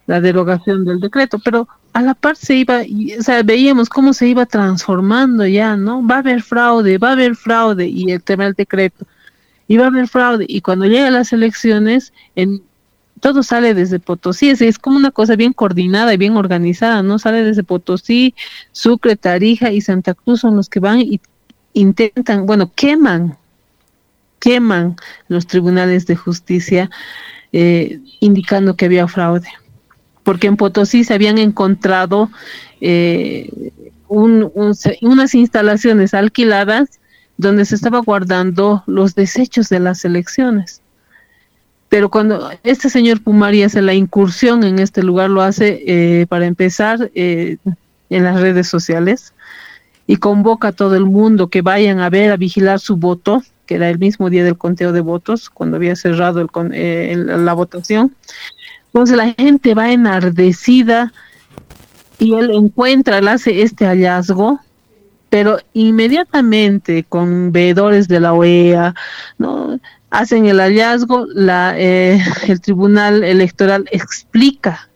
la derogación del decreto, pero a la par se iba, o sea, veíamos cómo se iba transformando ya, ¿no? Va a haber fraude, va a haber fraude y el tema del decreto iba a haber fraude. Y cuando llegan las elecciones, en, todo sale desde Potosí, es, como una cosa bien coordinada y bien organizada, ¿no? Sale desde Potosí, Sucre, Tarija y Santa Cruz son los que van y intentan, bueno, queman, queman los tribunales de justicia eh, indicando que había fraude. Porque en Potosí se habían encontrado eh, unas instalaciones alquiladas donde se estaba guardando los desechos de las elecciones. Pero cuando este señor Pumari hace la incursión en este lugar, lo hace eh, para empezar eh, en las redes sociales y convoca a todo el mundo que vayan a ver, a vigilar su voto, que era el mismo día del conteo de votos, cuando había cerrado el, eh, la votación. Entonces la gente va enardecida y él encuentra, él hace este hallazgo pero inmediatamente con veedores de la OEA, ¿no? hacen el hallazgo, la, eh, el Tribunal Electoral explica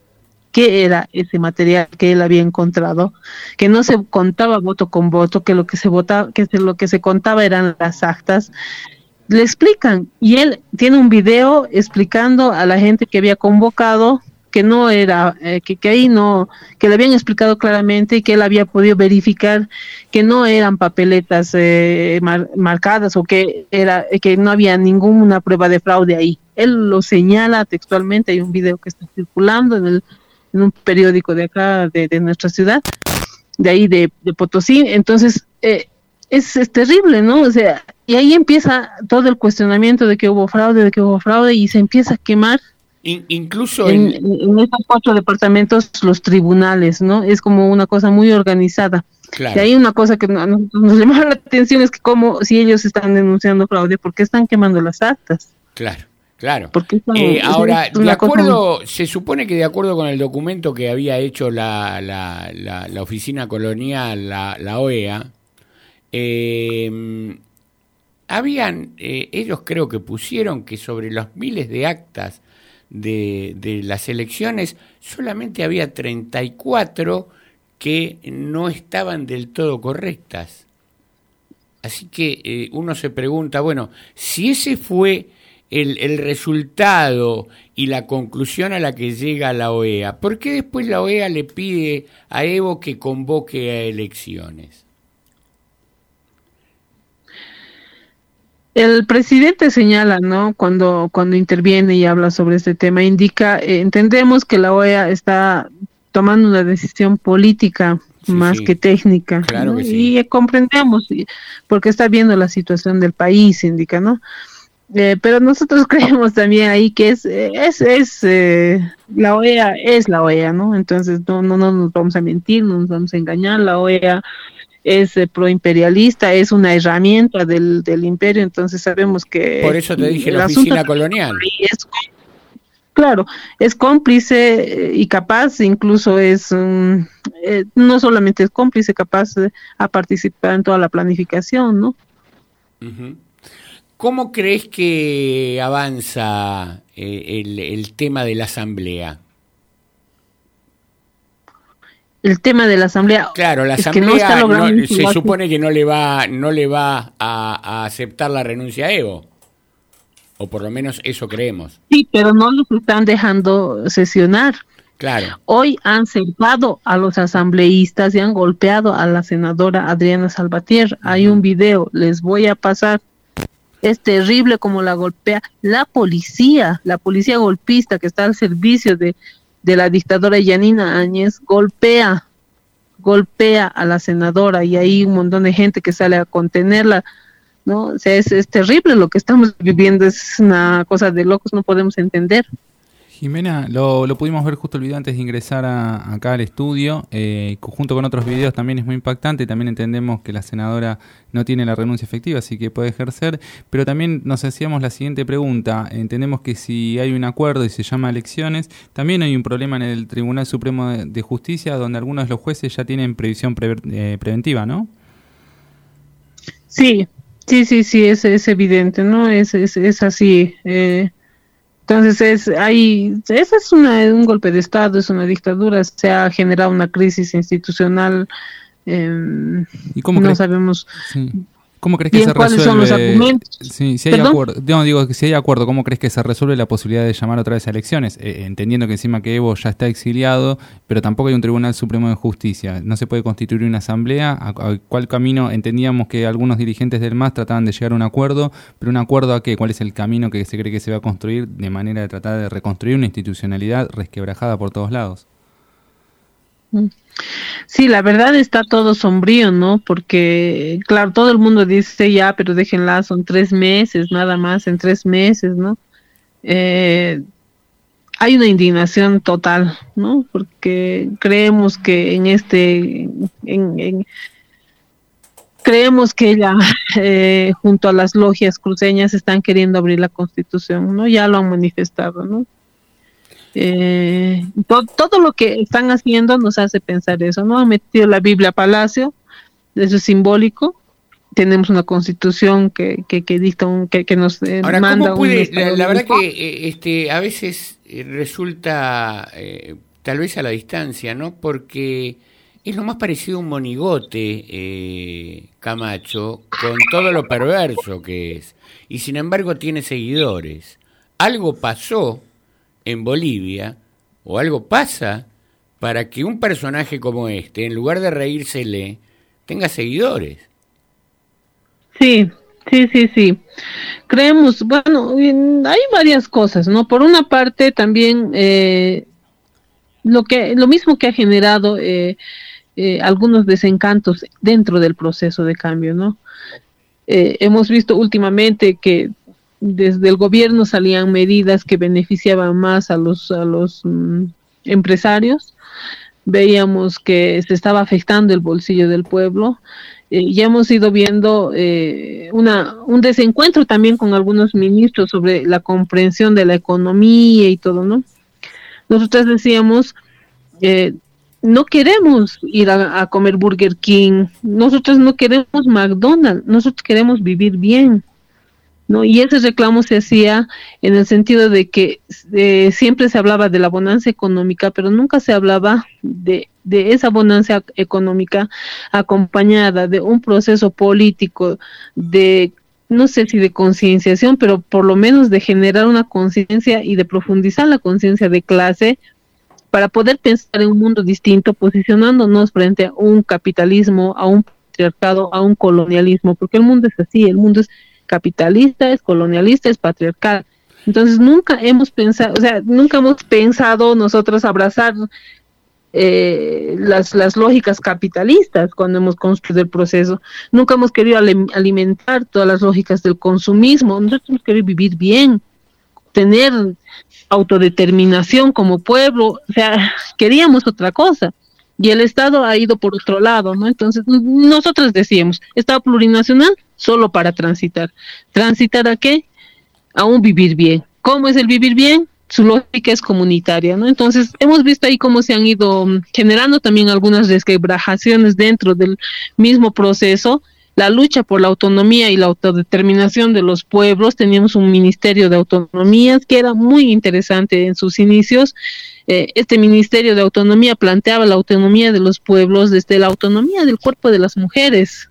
qué era ese material que él había encontrado, que no se contaba voto con voto, que lo que se votaba, que lo que se contaba eran las actas. Le explican y él tiene un video explicando a la gente que había convocado que no era, eh, que, que, ahí no, que le habían explicado claramente y que él había podido verificar que no eran papeletas eh, marcadas o que era que no había ninguna prueba de fraude ahí. Él lo señala textualmente, hay un video que está circulando en, el, en un periódico de acá, de, nuestra ciudad, de ahí de, Potosí. Entonces, eh, es, es terrible, ¿no? O sea, y ahí empieza todo el cuestionamiento de que hubo fraude, de que hubo fraude y se empieza a quemar incluso en, estos cuatro departamentos los tribunales, ¿no? Es como una cosa muy organizada. Y hay una cosa que nos, nos llama la atención es que como si ellos están denunciando fraude, ¿por qué están quemando las actas? Claro. Claro. Eh, ahora, de acuerdo, se supone que de acuerdo con el documento que había hecho la, la, la, oficina colonial, la, la OEA, eh, habían, eh, ellos creo que pusieron que sobre los miles de actas de, de las elecciones, solamente había 34 que no estaban del todo correctas. Así que eh, uno se pregunta, bueno, si ese fue el, el, resultado y la conclusión a la que llega la OEA, ¿por qué después la OEA le pide a Evo que convoque a elecciones? El presidente señala, ¿no? Cuando, cuando interviene y habla sobre este tema, indica, eh, entendemos que la OEA está tomando una decisión política más que técnica. Claro que sí. Y comprendemos, porque está viendo la situación del país, indica, ¿no? Eh, pero nosotros creemos también ahí que es, es, es eh, la OEA es la OEA, ¿no? Entonces no, no, no nos vamos a mentir, no nos vamos a engañar, la OEA es eh, proimperialista, es una herramienta del, del imperio, entonces sabemos que... Por eso te dije la oficina colonial. Es, claro, es cómplice y capaz, incluso es, um, eh, no solamente es cómplice, capaz de, a participar en toda la planificación, ¿no? ¿Cómo crees que avanza eh, el, el tema de la asamblea? El tema de la asamblea. Claro, la asamblea no no, se supone que no le va, no le va a, a, aceptar la renuncia a Evo. O por lo menos eso creemos. Sí, pero no los están dejando sesionar. Claro. Hoy han cercado a los asambleístas y han golpeado a la senadora Adriana Salvatier. Uh -huh. Hay un video, les voy a pasar. Es terrible como la golpea la policía, la policía golpista que está al servicio de, de la dictadora Yanina Áñez golpea, golpea a la senadora y hay un montón de gente que sale a contenerla, ¿no? O sea, es, es terrible lo que estamos viviendo, es una cosa de locos, no podemos entender. Jimena, lo, lo, pudimos ver justo el video antes de ingresar a, acá al estudio, eh, junto con otros videos también es muy impactante, también entendemos que la senadora no tiene la renuncia efectiva, así que puede ejercer, pero también nos hacíamos la siguiente pregunta, entendemos que si hay un acuerdo y se llama elecciones, también hay un problema en el Tribunal Supremo de, Justicia donde algunos de los jueces ya tienen previsión pre, eh, preventiva, ¿no? Sí, sí, sí, sí, es, es evidente, ¿no? Es, es, es así. Eh, entonces, es, hay, eso es una, un golpe de Estado, es una dictadura, se ha generado una crisis institucional. Eh, ¿Y cómo no sabemos sí. ¿Cómo crees que se resuelve? son los argumentos. Sí, si hay acuerdo, no, digo que si hay acuerdo, ¿cómo crees que se resuelve la posibilidad de llamar otra vez a elecciones? Eh, entendiendo que encima que Evo ya está exiliado, pero tampoco hay un Tribunal Supremo de Justicia. No se puede constituir una asamblea. ¿A, a cuál camino? Entendíamos que algunos dirigentes del MAS trataban de llegar a un acuerdo, pero un acuerdo a qué? ¿Cuál es el camino que se cree que se va a construir de manera de tratar de reconstruir una institucionalidad resquebrajada por todos lados? Sí, la verdad está todo sombrío, ¿no? Porque, claro, todo el mundo dice ya, pero déjenla, son tres meses, nada más, en tres meses, ¿no? Eh, hay una indignación total, ¿no? Porque creemos que en este, creemos que ella, eh, junto a las logias cruceñas, están queriendo abrir la constitución, ¿no? Ya lo han manifestado, ¿no? Eh, to, todo lo que están haciendo nos hace pensar eso, ¿no? Han metido la Biblia a Palacio, eso es simbólico. Tenemos una constitución que, que, que dicta un, que, que nos eh, Ahora, manda ¿cómo puede, un la, la, verdad que eh, este, a veces eh, resulta, eh, tal vez a la distancia, ¿no? Porque es lo más parecido a un monigote, Camacho, con todo lo perverso que es. Y sin embargo tiene seguidores. Algo pasó en Bolivia, o algo pasa, para que un personaje como este, en lugar de reírsele, tenga seguidores. Sí, sí, sí, sí. Creemos, bueno, hay varias cosas, ¿no? Por una parte, también eh, lo que, lo mismo que ha generado eh, eh, algunos desencantos dentro del proceso de cambio, ¿no? Hemos visto últimamente que desde el gobierno salían medidas que beneficiaban más a los a los mm, empresarios. Veíamos que se estaba afectando el bolsillo del pueblo eh, ya hemos ido viendo eh, una un desencuentro también con algunos ministros sobre la comprensión de la economía y todo no nosotros decíamos eh, no queremos ir a, a comer Burger King nosotros no queremos McDonald's nosotros queremos vivir bien ¿no? Y ese reclamo se hacía en el sentido de que eh, siempre se hablaba de la bonanza económica, pero nunca se hablaba de, de esa bonanza económica acompañada de un proceso político de no sé si de concienciación, pero por lo menos de generar una conciencia y de profundizar la conciencia de clase para poder pensar en un mundo distinto, posicionándonos frente a un capitalismo, a un patriarcado, a un colonialismo, porque el mundo es así, el mundo es capitalista, es colonialista, es patriarcal. Entonces nunca hemos pensado, o sea, nunca hemos pensado nosotros abrazar eh, las, las lógicas capitalistas cuando hemos construido el proceso. Nunca hemos querido alimentar todas las lógicas del consumismo. Nosotros hemos querido vivir bien, tener autodeterminación como pueblo. O sea, queríamos otra cosa. Y el Estado ha ido por otro lado, ¿no? Entonces, nosotros decíamos, Estado plurinacional solo para transitar. ¿Transitar a qué? A un vivir bien. ¿Cómo es el vivir bien? Su lógica es comunitaria, ¿no? Entonces, hemos visto ahí cómo se han ido mm, generando también algunas desquebrajaciones dentro del mismo proceso. La lucha por la autonomía y la autodeterminación de los pueblos. Teníamos un ministerio de autonomías que era muy interesante en sus inicios. Eh, este ministerio de autonomía planteaba la autonomía de los pueblos desde la autonomía del cuerpo de las mujeres.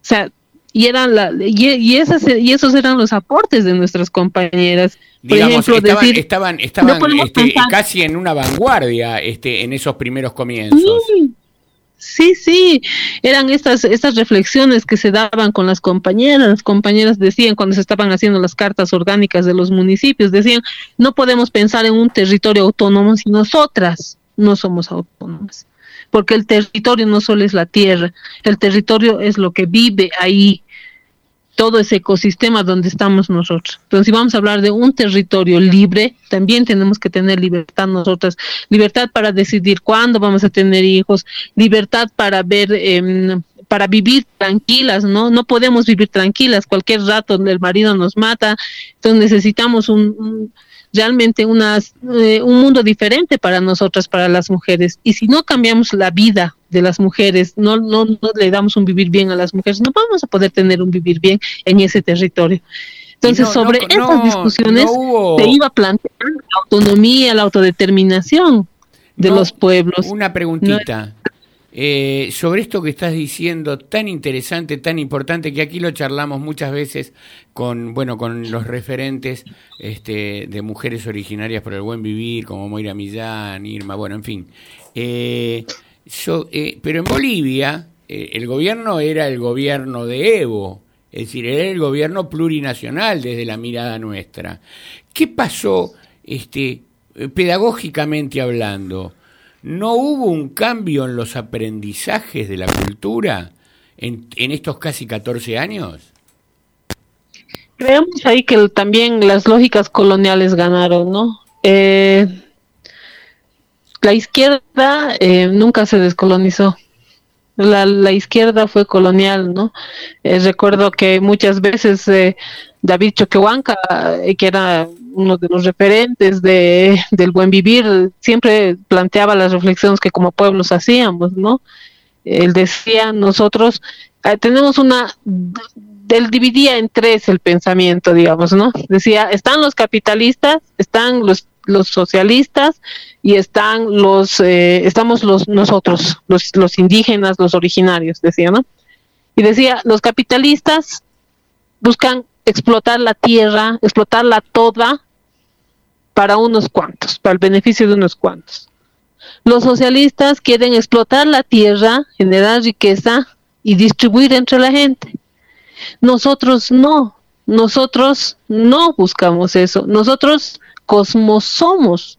O sea, y eran la y, esas y esos eran los aportes de nuestras compañeras. Por ejemplo estaban estaban, este, casi en una vanguardia este en esos primeros comienzos sí, sí. Eran estas estas reflexiones que se daban con las compañeras. Las compañeras decían cuando se estaban haciendo las cartas orgánicas de los municipios decían no podemos pensar en un territorio autónomo si nosotras no somos autónomas porque el territorio no solo es la tierra, el territorio es lo que vive ahí, todo ese ecosistema donde estamos nosotros. Entonces, si vamos a hablar de un territorio libre, también tenemos que tener libertad nosotras, libertad para decidir cuándo vamos a tener hijos, libertad para ver, eh, para vivir tranquilas, ¿no? No podemos vivir tranquilas, cualquier rato el marido nos mata, entonces necesitamos un realmente una, eh, un mundo diferente para nosotras, para las mujeres. Y si no cambiamos la vida de las mujeres, no, no, no le damos un vivir bien a las mujeres, no vamos a poder tener un vivir bien en ese territorio. Entonces, sobre estas discusiones se iba a plantear la autonomía, la autodeterminación de los pueblos. Una preguntita. Eh, sobre esto que estás diciendo, tan interesante, tan importante, que aquí lo charlamos muchas veces con, bueno, con los referentes este, de mujeres originarias por el buen vivir, como Moira Millán, Irma, bueno, en fin. Eh, eh, pero en Bolivia, el gobierno era el gobierno de Evo, es decir, era el gobierno plurinacional desde la mirada nuestra. ¿Qué pasó este, pedagógicamente hablando? ¿No hubo un cambio en los aprendizajes de la cultura en, estos casi 14 años? Creemos ahí que también las lógicas coloniales ganaron, ¿no? Eh, la izquierda eh, nunca se descolonizó. La, izquierda fue colonial, ¿no? Eh, recuerdo que muchas veces David Choquehuanca, que era uno de los referentes de, del buen vivir, siempre planteaba las reflexiones que como pueblos hacíamos, ¿no? Él decía, nosotros eh, tenemos una, él dividía en tres el pensamiento, digamos, ¿no? Decía, están los capitalistas, están los, los socialistas y están los, eh, estamos los nosotros, los, los indígenas, los originarios, decía, ¿no? Y decía, los capitalistas buscan explotar la tierra, explotarla toda para unos cuantos, para el beneficio de unos cuantos. Los socialistas quieren explotar la tierra, generar riqueza y distribuir entre la gente. Nosotros no, nosotros no buscamos eso, nosotros cosmos somos.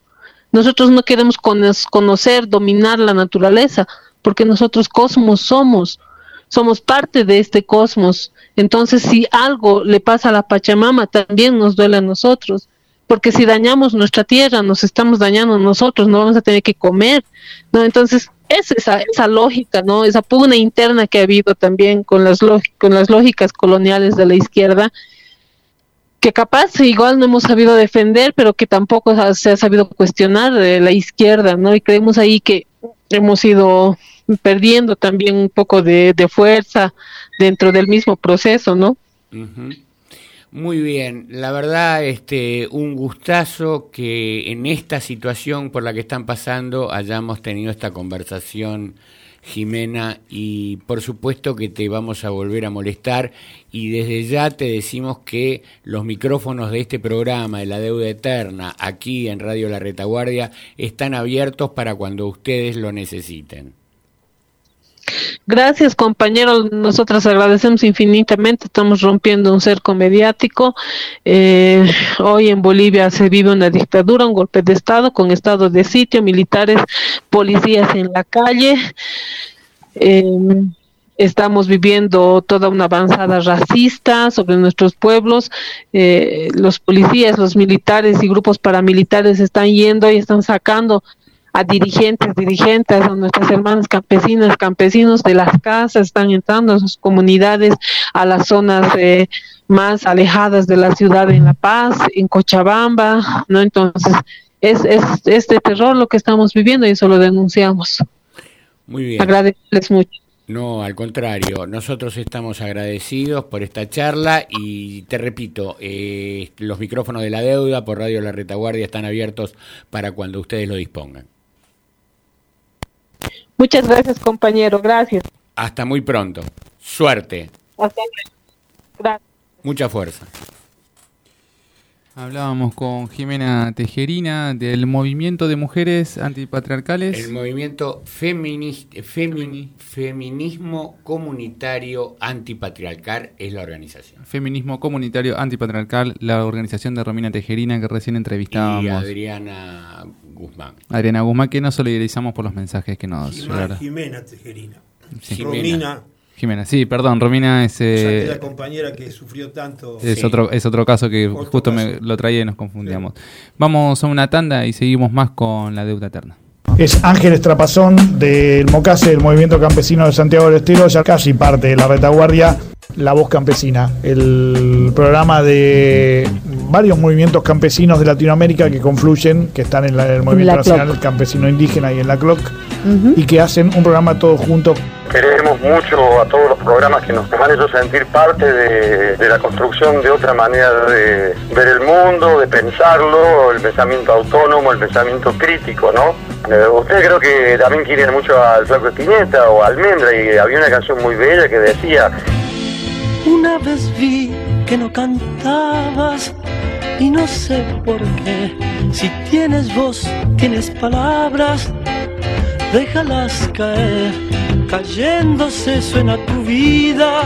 Nosotros no queremos conocer, dominar la naturaleza, porque nosotros cosmos somos, somos parte de este cosmos. Entonces, si algo le pasa a la Pachamama, también nos duele a nosotros porque si dañamos nuestra tierra, nos estamos dañando nosotros, no vamos a tener que comer, ¿no? Entonces, es esa, esa lógica, ¿no? Esa pugna interna que ha habido también con las, con las lógicas coloniales de la izquierda, que capaz igual no hemos sabido defender, pero que tampoco se ha sabido cuestionar de la izquierda, ¿no? Y creemos ahí que hemos ido perdiendo también un poco de, fuerza dentro del mismo proceso, ¿no? Muy bien, la verdad, este, un gustazo que en esta situación por la que están pasando hayamos tenido esta conversación, Jimena, y por supuesto que te vamos a volver a molestar y desde ya te decimos que los micrófonos de este programa de la deuda eterna aquí en Radio La Retaguardia están abiertos para cuando ustedes lo necesiten. Gracias, compañeros. Nosotros agradecemos infinitamente. Estamos rompiendo un cerco mediático. Eh, hoy en Bolivia se vive una dictadura, un golpe de Estado con estado de sitio, militares, policías en la calle. Eh, estamos viviendo toda una avanzada racista sobre nuestros pueblos. Eh, los policías, los militares y grupos paramilitares están yendo y están sacando a dirigentes, dirigentes, a nuestras hermanas campesinas, campesinos de las casas, están entrando a sus comunidades, a las zonas eh, más alejadas de la ciudad en La Paz, en Cochabamba, ¿no? Entonces, es, es este terror lo que estamos viviendo y eso lo denunciamos. Muy bien. Agradecerles mucho. No, al contrario, nosotros estamos agradecidos por esta charla y te repito, eh, los micrófonos de la deuda por Radio La Retaguardia están abiertos para cuando ustedes lo dispongan. Muchas gracias, compañero. Gracias. Hasta muy pronto. Suerte. Hasta. Gracias. Mucha fuerza. Hablábamos con Jimena Tejerina del movimiento de mujeres antipatriarcales. El movimiento feminist, femini- feminismo comunitario antipatriarcal es la organización. Feminismo Comunitario Antipatriarcal, la organización de Romina Tejerina que recién entrevistábamos. Y Adriana Guzmán. Adriana Guzmán, que nos solidarizamos por los mensajes que nos Jimena. Jimena Tejerina. Sí. Romina, Jimena, sí, perdón, Romina es, eh, aquella compañera que sufrió tanto. es, otro, es otro caso que Otro justo me lo traía y nos confundíamos. Vamos a una tanda y seguimos más con la deuda eterna. Es Ángel Estrapazón del Mocase, del Movimiento Campesino de Santiago del Estero, ya casi parte de la retaguardia La Voz Campesina, el programa de varios movimientos campesinos de Latinoamérica que confluyen, que están en la- el Movimiento la Nacional CLOC. Campesino Indígena y en la CLOC, y que hacen un programa todos juntos Queremos mucho a todos los programas que nos han hecho sentir parte de, de la construcción de otra manera de ver el mundo, de pensarlo, el pensamiento autónomo, el pensamiento crítico, ¿no? Eh, usted creo que también quieren mucho al Flaco Espineta o a Almendra y había una canción muy bella que decía Una vez vi que no cantabas y no sé por qué. Si tienes voz, tienes palabras, déjalas caer. Cayéndose suena tu vida,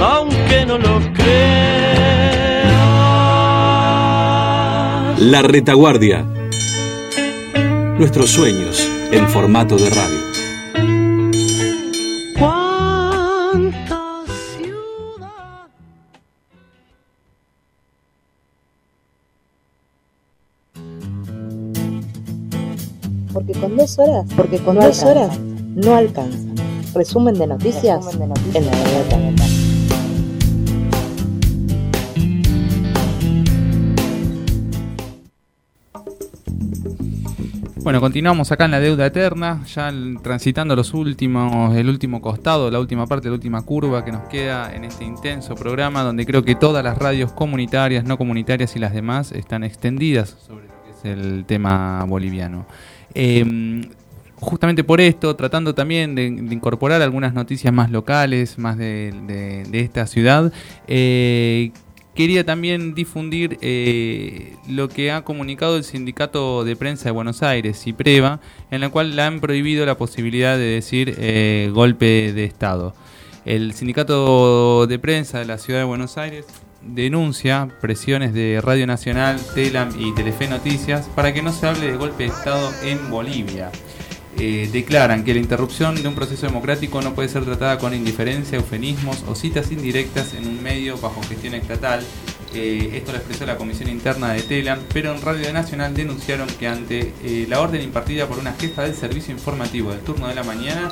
aunque no lo creas. La retaguardia. Nuestros sueños en formato de radio. ¿Cuántas Porque con dos horas, porque con No dos alcanza. horas no alcanza. Resumen de noticias, en la verdad. Bueno, continuamos acá en la deuda eterna, ya transitando los últimos, el último costado, la última parte, la última curva que nos queda en este intenso programa, donde creo que todas las radios comunitarias, no comunitarias y las demás están extendidas sobre lo que es el tema boliviano. Eh, justamente por esto, tratando también de, incorporar algunas noticias más locales, más de, de- de esta ciudad, eh, quería también difundir eh, lo que ha comunicado el Sindicato de Prensa de Buenos Aires, CIPREVA, en la cual le han prohibido la posibilidad de decir eh, golpe de Estado. El Sindicato de Prensa de la Ciudad de Buenos Aires denuncia presiones de Radio Nacional, Telam y Telefe Noticias para que no se hable de golpe de Estado en Bolivia. Eh, declaran que la interrupción de un proceso democrático no puede ser tratada con indiferencia, eufemismos o citas indirectas en un medio bajo gestión estatal. Eh, esto lo expresó la comisión interna de Telam, pero en Radio Nacional denunciaron que ante eh, la orden impartida por una jefa del servicio informativo del turno de la mañana,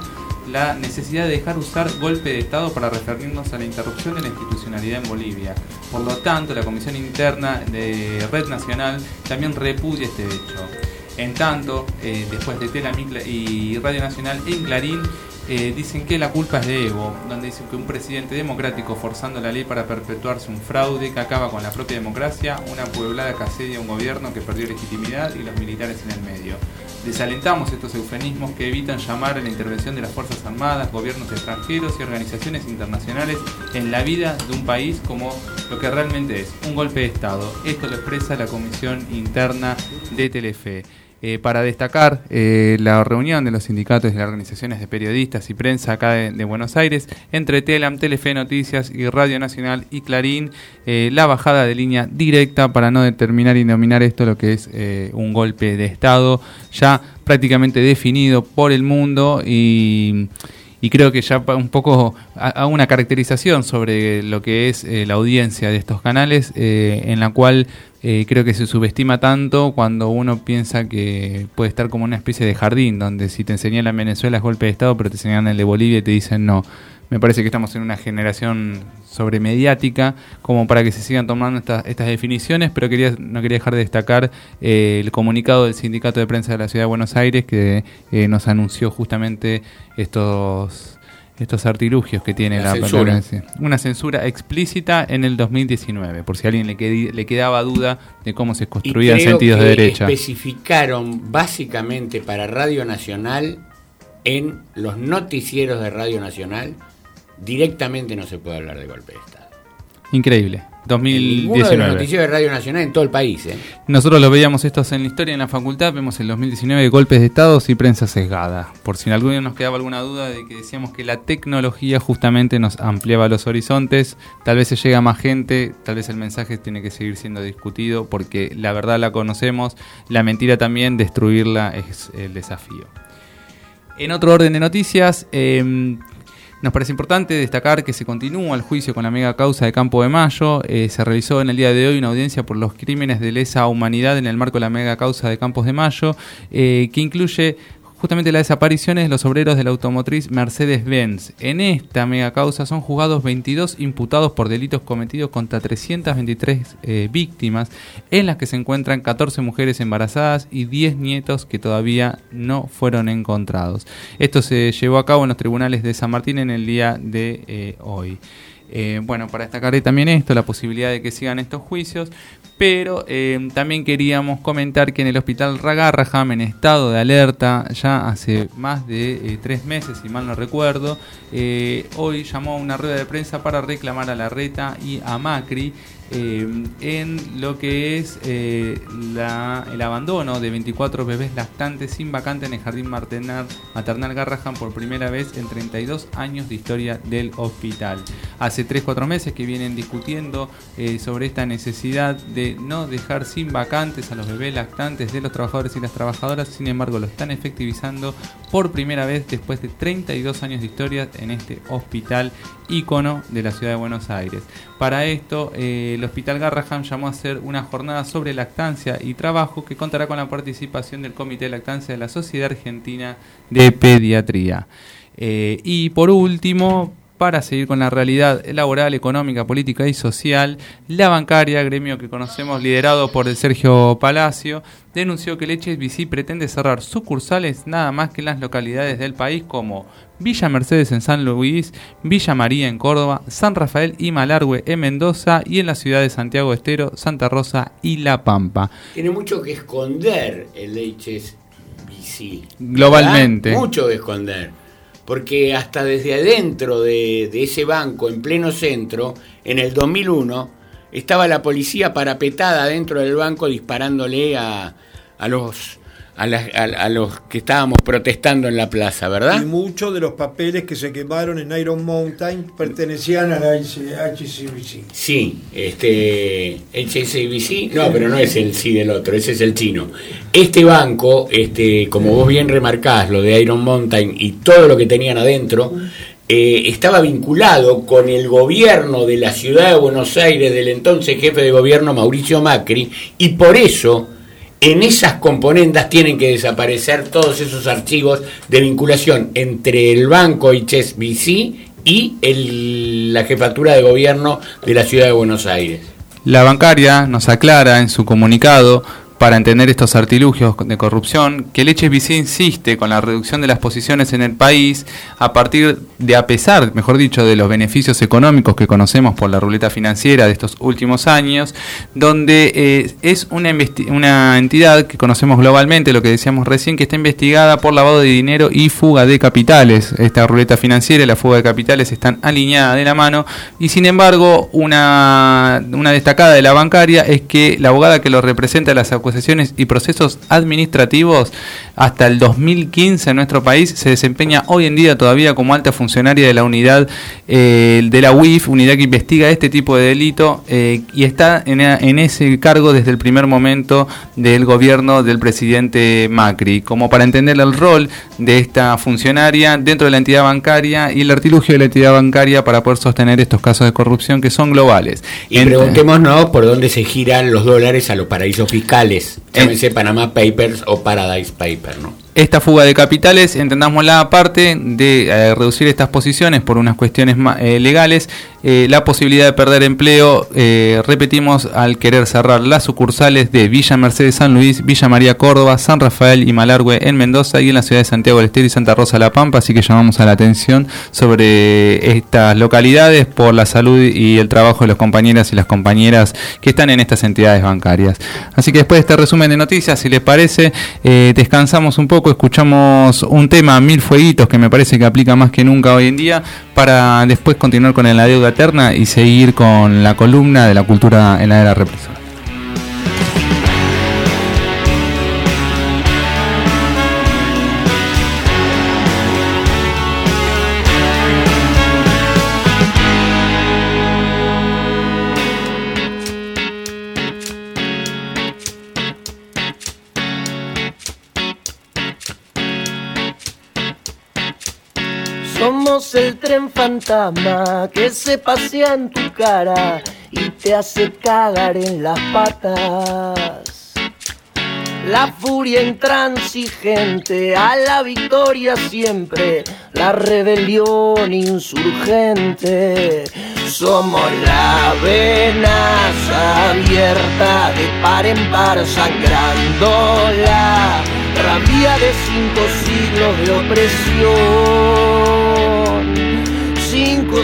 la necesidad de dejar usar golpe de Estado para referirnos a la interrupción de la institucionalidad en Bolivia. Por lo tanto, la comisión interna de Red Nacional también repudia este hecho. En tanto, eh, después de Telam y Radio Nacional en Clarín, eh, dicen que la culpa es de Evo, donde dicen que un presidente democrático forzando la ley para perpetuarse un fraude que acaba con la propia democracia, una pueblada que asedia un gobierno que perdió legitimidad y los militares en el medio. Desalentamos estos eufemismos que evitan llamar a la intervención de las Fuerzas Armadas, gobiernos extranjeros y organizaciones internacionales en la vida de un país como lo que realmente es, un golpe de Estado. Esto lo expresa la Comisión Interna de Telefe. Eh, para destacar eh, la reunión de los sindicatos y las organizaciones de periodistas y prensa acá de, Buenos Aires, entre Telam, Telefe Noticias y Radio Nacional y Clarín, eh, la bajada de línea directa para no determinar y denominar esto lo que es eh, un golpe de Estado ya prácticamente definido por el mundo y y creo que ya un poco hago una caracterización sobre lo que es eh, la audiencia de estos canales, eh, en la cual eh, creo que se subestima tanto cuando uno piensa que puede estar como una especie de jardín, donde si te enseñan Venezuela es golpe de Estado, pero te enseñan el de Bolivia y te dicen no. Me parece que estamos en una generación sobremediática como para que se sigan tomando estas, estas definiciones, pero quería, no quería dejar de destacar eh, el comunicado del Sindicato de Prensa de la Ciudad de Buenos Aires que eh, nos anunció justamente estos estos artilugios que tiene La la, censura. una censura explícita en el 2019, por si a alguien le, le quedaba duda de cómo se Y construían creo sentidos que de derecha. especificaron básicamente para Radio Nacional en los noticieros de Radio Nacional directamente no se puede hablar de golpe de Estado. Increíble. Ninguno de los 2019. noticieros de Radio Nacional en todo el país. ¿eh? Nosotros lo veíamos estos en la historia en la facultad, vemos el 2019 golpes de estados y prensa sesgada. Por si en algún día nos quedaba alguna duda de que decíamos que la tecnología justamente nos ampliaba los horizontes, tal vez se llega a más gente, tal vez el mensaje tiene que seguir siendo discutido porque la verdad la conocemos, la mentira también, destruirla es el desafío. En otro orden de noticias, eh, nos parece importante destacar que se continúa el juicio con la mega causa de Campo de Mayo. Eh, se realizó en el día de hoy una audiencia por los crímenes de lesa humanidad en el marco de la mega causa de Campos de Mayo, eh, que incluye justamente las desapariciones de los obreros de la automotriz Mercedes-Benz. En esta mega causa son juzgados 22 imputados por delitos cometidos contra 323 eh, víctimas, en las que se encuentran 14 mujeres embarazadas y 10 nietos que todavía no fueron encontrados. Esto se llevó a cabo en los tribunales de San Martín en el día de eh, hoy. Eh, bueno, para destacar también esto, la posibilidad de que sigan estos juicios, pero eh, también queríamos comentar que en el hospital Ragarraham, en estado de alerta, ya hace más de eh, tres meses, si mal no recuerdo, eh, hoy llamó a una rueda de prensa para reclamar a la RETA y a Macri eh, en lo que es eh, el abandono de 24 bebés lactantes sin vacante en el jardín maternal, maternal Garrahan por primera vez en 32 años de historia del hospital. Hace 3-4 meses que vienen discutiendo eh, sobre esta necesidad de no dejar sin vacantes a los bebés lactantes de los trabajadores y las trabajadoras, sin embargo lo están efectivizando por primera vez después de 32 años de historia en este hospital ícono de la ciudad de Buenos Aires. Para esto, eh, el Hospital Garrahan llamó a hacer una jornada sobre lactancia y trabajo que contará con la participación del Comité de Lactancia de la Sociedad Argentina de Pediatría. Eh, y por último, para seguir con la realidad laboral, económica, política y social, la bancaria, gremio que conocemos liderado por el Sergio Palacio, denunció que Leches Bici pretende cerrar sucursales nada más que en las localidades del país como Villa Mercedes en San Luis, Villa María en Córdoba, San Rafael y Malargüe en Mendoza y en la ciudad de Santiago Estero, Santa Rosa y La Pampa. Tiene mucho que esconder el HSBC. Globalmente. ¿verdad? Mucho que esconder. Porque hasta desde adentro de, de ese banco, en pleno centro, en el 2001, estaba la policía parapetada dentro del banco disparándole a, a los a, las- a- a los que estábamos protestando en la plaza, ¿verdad? Y muchos de los papeles que se quemaron en Iron Mountain pertenecían a la HCBC. Sí, este HSBC, no, pero no es el sí del otro, ese es el chino. Este banco, este, como vos bien remarcás, lo de Iron Mountain y todo lo que tenían adentro, eh, estaba vinculado con el gobierno de la ciudad de Buenos Aires del entonces jefe de gobierno Mauricio Macri y por eso en esas componendas tienen que desaparecer todos esos archivos de vinculación entre el banco HSBC y la jefatura de gobierno de la ciudad de Buenos Aires. La bancaria nos aclara en su comunicado para entender estos artilugios de corrupción, que el HSBC insiste con la reducción de las posiciones en el país a partir de, a pesar, mejor dicho, de los beneficios económicos que conocemos por la ruleta financiera de estos últimos años, donde eh, es una, una entidad que conocemos globalmente, lo que decíamos recién, que está investigada por lavado de dinero y fuga de capitales. Esta ruleta financiera y la fuga de capitales están alineadas de la mano y sin embargo una, una destacada de la bancaria es que la abogada que lo representa las acusaciones y procesos administrativos hasta el 2015 en nuestro país se desempeña hoy en día todavía como alta funcionaria de la unidad eh, de la UIF, unidad que investiga este tipo de delito eh, y está en, en, ese cargo desde el primer momento del gobierno del presidente Macri, como para entender el rol de esta funcionaria dentro de la entidad bancaria y el artilugio de la entidad bancaria para poder sostener estos casos de corrupción que son globales. Y preguntémonos por dónde se giran los dólares a los paraísos fiscales llámese Panama Papers o Paradise Paper, ¿no? esta fuga de capitales, entendámosla aparte de eh, reducir estas posiciones por unas cuestiones eh, legales, eh, la posibilidad de perder empleo, repetimos, al querer cerrar las sucursales de Villa Mercedes San Luis, Villa María Córdoba, San Rafael y Malargüe en Mendoza y en la ciudad de Santiago del Estero y Santa Rosa La Pampa, así que llamamos a la atención sobre estas localidades por la salud y el trabajo de los compañeras y las compañeras que están en estas entidades bancarias. Así que después de este resumen de noticias, si les parece, descansamos un poco escuchamos un tema, Mil Fueguitos, que me parece que aplica más que nunca hoy en día, para después continuar con la deuda eterna y seguir con la columna de la cultura en la era represora. El tren fantasma que se pasea en tu cara y te hace cagar en las patas. La furia intransigente, a la victoria siempre, la rebelión insurgente. Somos la venaza abierta de par en par sangrándola tranvía de cinco siglos de opresión,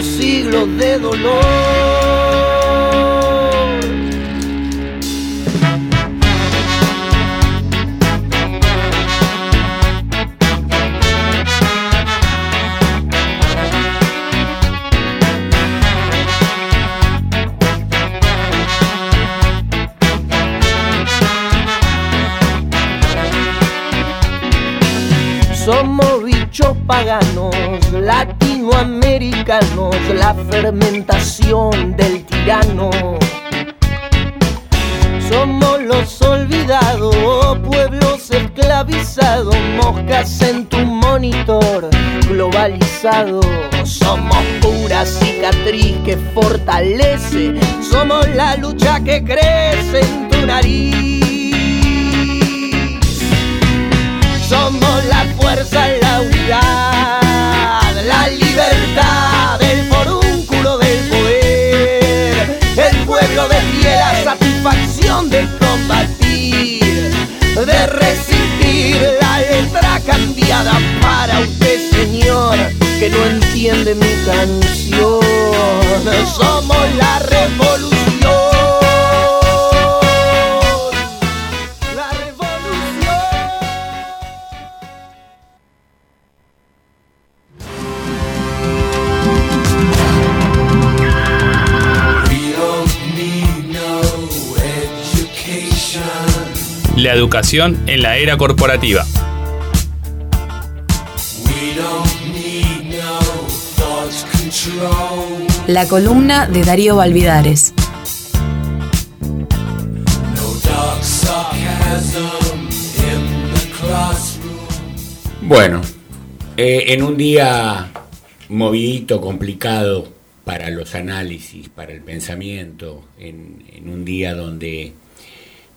siglos de dolor. Latinoamericanos, la fermentación del tirano. Somos los olvidados, pueblos esclavizados, moscas en tu monitor globalizado. Somos pura cicatriz que fortalece, somos la lucha que crece en tu nariz. Somos la fuerza, la unidad, la libertad, de satisfacción de combatir, de resistir la letra cambiada para usted, señor, que no entiende mi canción. Somos la revolución. Educación en la era corporativa. La columna de Darío Valvidares. Bueno, eh, en un día movidito, complicado para los análisis, para el pensamiento, en un día donde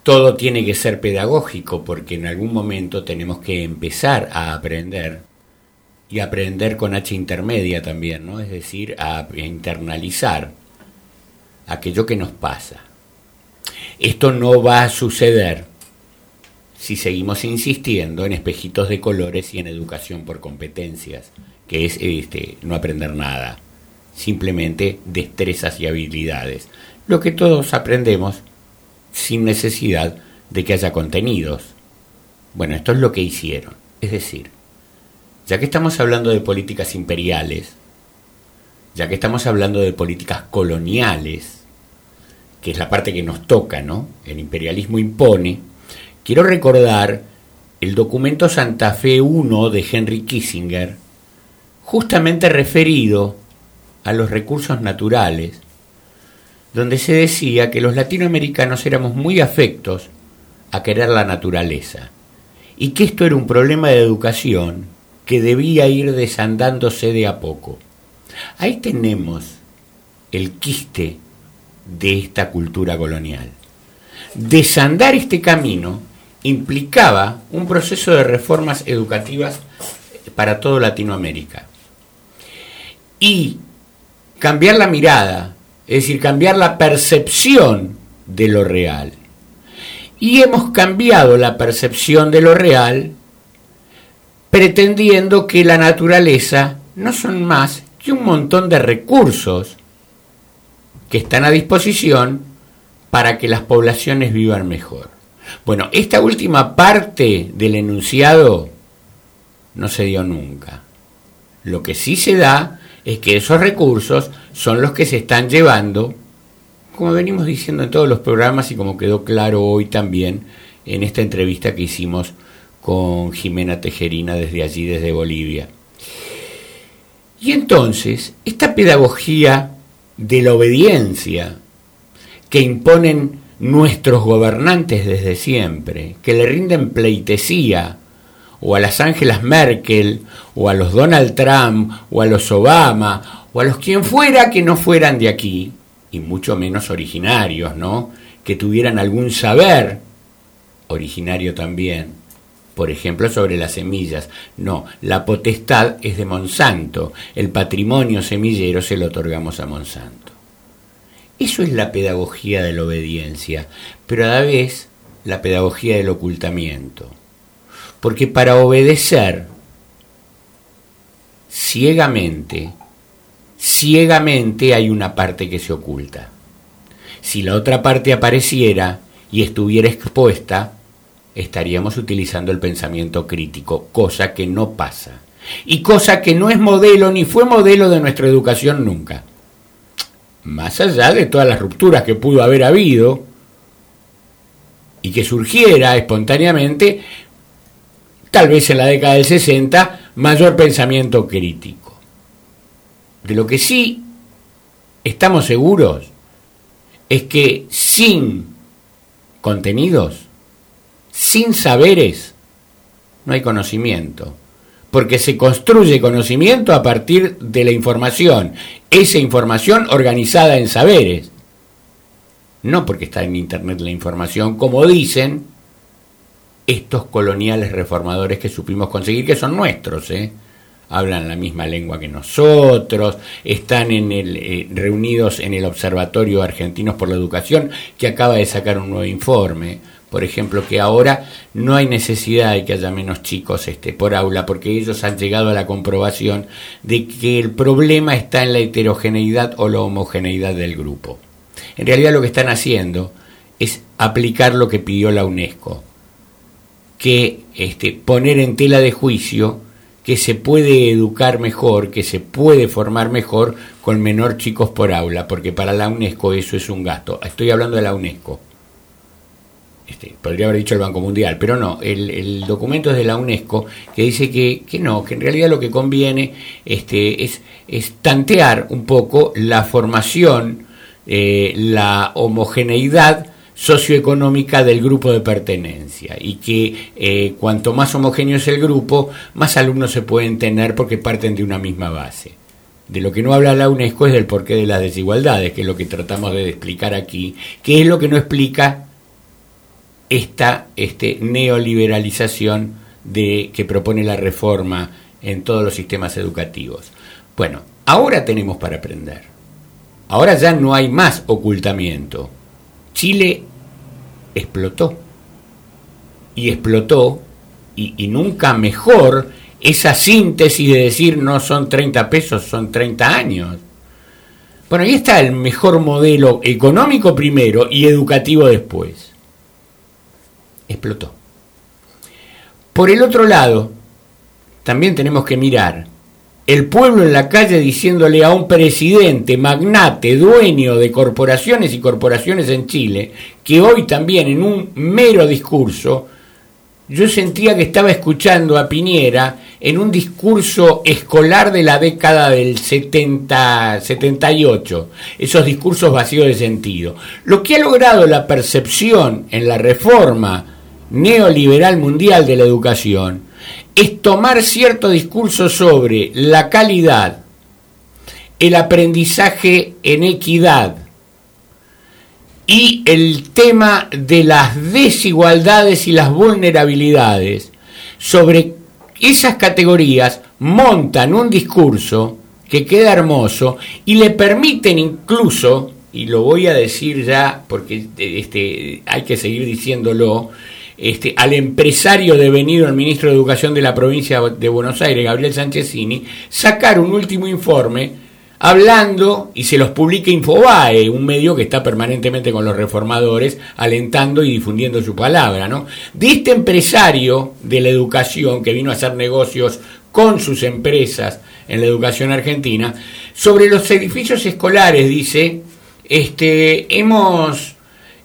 todo tiene que ser pedagógico porque en algún momento tenemos que empezar a aprender y aprender con H intermedia también, ¿no? Es decir, a internalizar aquello que nos pasa. Esto no va a suceder si seguimos insistiendo en espejitos de colores y en educación por competencias, que es este, no aprender nada, simplemente destrezas y habilidades, lo que todos aprendemos sin necesidad de que haya contenidos. Bueno, esto es lo que hicieron. Es decir, ya que estamos hablando de políticas imperiales, ya que estamos hablando de políticas coloniales, que es la parte que nos toca, ¿no? El imperialismo impone, quiero recordar el documento Santa Fe I de Henry Kissinger, justamente referido a los recursos naturales, donde se decía que los latinoamericanos éramos muy afectos a querer la naturaleza y que esto era un problema de educación que debía ir desandándose de a poco. Ahí tenemos el quiste de esta cultura colonial. Desandar este camino implicaba un proceso de reformas educativas para toda Latinoamérica. Y cambiar la mirada, es decir, cambiar la percepción de lo real. Y hemos cambiado la percepción de lo real pretendiendo que la naturaleza no son más que un montón de recursos que están a disposición para que las poblaciones vivan mejor. Bueno, esta última parte del enunciado no se dio nunca. Lo que sí se da es que esos recursos son los que se están llevando, como venimos diciendo en todos los programas y como quedó claro hoy también en esta entrevista que hicimos con Jimena Tejerina desde allí, desde Bolivia. Y entonces, esta pedagogía de la obediencia que imponen nuestros gobernantes desde siempre, que le rinden pleitesía o a las Ángelas Merkel, o a los Donald Trump, o a los Obama, o a los quien fuera que no fueran de aquí, y mucho menos originarios, ¿no? Que tuvieran algún saber originario también, por ejemplo, sobre las semillas. No, la potestad es de Monsanto, el patrimonio semillero se lo otorgamos a Monsanto. Eso es la pedagogía de la obediencia, pero a la vez la pedagogía del ocultamiento. Porque para obedecer ciegamente, ciegamente hay una parte que se oculta. Si la otra parte apareciera y estuviera expuesta, estaríamos utilizando el pensamiento crítico, cosa que no pasa. Y cosa que no es modelo ni fue modelo de nuestra educación nunca. Más allá de todas las rupturas que pudo haber habido y que surgiera espontáneamente tal vez en la década del 60, mayor pensamiento crítico. De lo que sí estamos seguros es que sin contenidos, sin saberes, no hay conocimiento. Porque se construye conocimiento a partir de la información, esa información organizada en saberes. No porque está en Internet la información, como dicen, estos coloniales reformadores que supimos conseguir, que son nuestros, ¿eh? Hablan la misma lengua que nosotros, están en el, eh, reunidos en el Observatorio Argentinos por la Educación, que acaba de sacar un nuevo informe, por ejemplo, que ahora no hay necesidad de que haya menos chicos este, por aula, porque ellos han llegado a la comprobación de que el problema está en la heterogeneidad o la homogeneidad del grupo. En realidad lo que están haciendo es aplicar lo que pidió la UNESCO, que este, poner en tela de juicio que se puede educar mejor, que se puede formar mejor con menor chicos por aula, porque para la UNESCO eso es un gasto. Estoy hablando de la UNESCO. Este, podría haber dicho el Banco Mundial, pero no, el, documento es de la UNESCO que dice que, que, no, que en realidad lo que conviene este, es, es tantear un poco la formación, eh, la homogeneidad socioeconómica del grupo de pertenencia y que eh, cuanto más homogéneo es el grupo, más alumnos se pueden tener porque parten de una misma base. De lo que no habla la UNESCO es del porqué de las desigualdades, que es lo que tratamos de explicar aquí, que es lo que no explica esta este, neoliberalización de, que propone la reforma en todos los sistemas educativos. Bueno, ahora tenemos para aprender. Ahora ya no hay más ocultamiento. Chile explotó. y explotó, y, nunca mejor esa síntesis de decir no son 30 pesos, son 30 años. Bueno, ahí está el mejor modelo económico primero y educativo después. Explotó. Por el otro lado, también tenemos que mirar el pueblo en la calle diciéndole a un presidente, magnate, dueño de corporaciones y corporaciones en Chile, que hoy también en un mero discurso, yo sentía que estaba escuchando a Piñera en un discurso escolar de la década del 70, 78, esos discursos vacíos de sentido. Lo que ha logrado la percepción en la reforma neoliberal mundial de la educación es tomar cierto discurso sobre la calidad, el aprendizaje en equidad y el tema de las desigualdades y las vulnerabilidades. Sobre esas categorías montan un discurso que queda hermoso y le permiten incluso, y lo voy a decir ya porque este, hay que seguir diciéndolo, este, al empresario devenido, el ministro de Educación de la provincia de Buenos Aires, Gabriel Sánchezini, sacar un último informe hablando, y se los publica Infobae, un medio que está permanentemente con los reformadores, alentando y difundiendo su palabra, ¿no? De este empresario de la educación que vino a hacer negocios con sus empresas en la educación argentina, sobre los edificios escolares, dice, este, hemos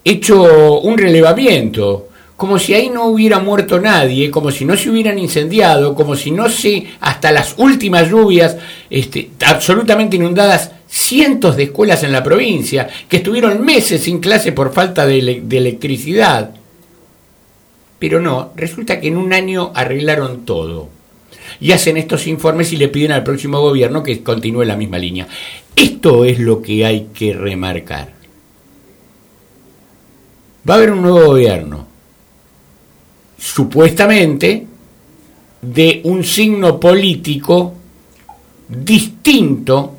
hecho un relevamiento como si ahí no hubiera muerto nadie, como si no se hubieran incendiado, como si no se, hasta las últimas lluvias, este, absolutamente inundadas, cientos de escuelas en la provincia, que estuvieron meses sin clase por falta de, de electricidad. Pero no, resulta que en un año arreglaron todo. Y hacen estos informes y le piden al próximo gobierno que continúe la misma línea. Esto es lo que hay que remarcar. Va a haber un nuevo gobierno supuestamente de un signo político distinto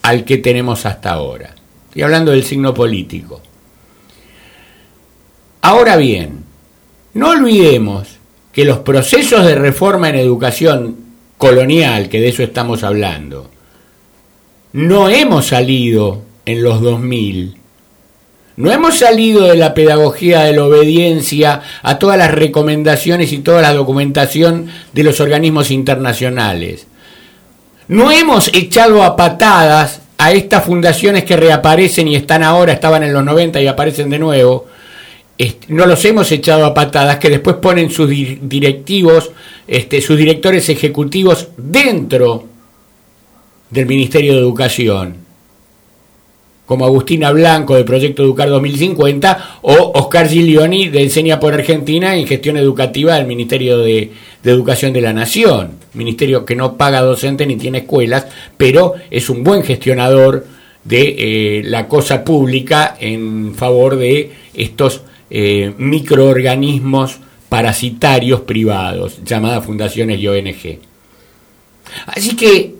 al que tenemos hasta ahora. Estoy hablando del signo político. Ahora bien, no olvidemos que los procesos de reforma en educación colonial, que de eso estamos hablando, no hemos salido en los 2000 no hemos salido de la pedagogía de la obediencia a todas las recomendaciones y toda la documentación de los organismos internacionales. No hemos echado a patadas a estas fundaciones que reaparecen y están ahora, estaban en los 90 y aparecen de nuevo. No los hemos echado a patadas, que después ponen sus directivos, este, sus directores ejecutivos dentro del Ministerio de Educación como Agustina Blanco de Proyecto Educar 2050 o Oscar Giglioni de Enseña por Argentina en gestión educativa del Ministerio de, Educación de la Nación, ministerio que no paga docentes ni tiene escuelas, pero es un buen gestionador de eh, la cosa pública en favor de estos eh, microorganismos parasitarios privados, llamadas fundaciones y ONG. Así que,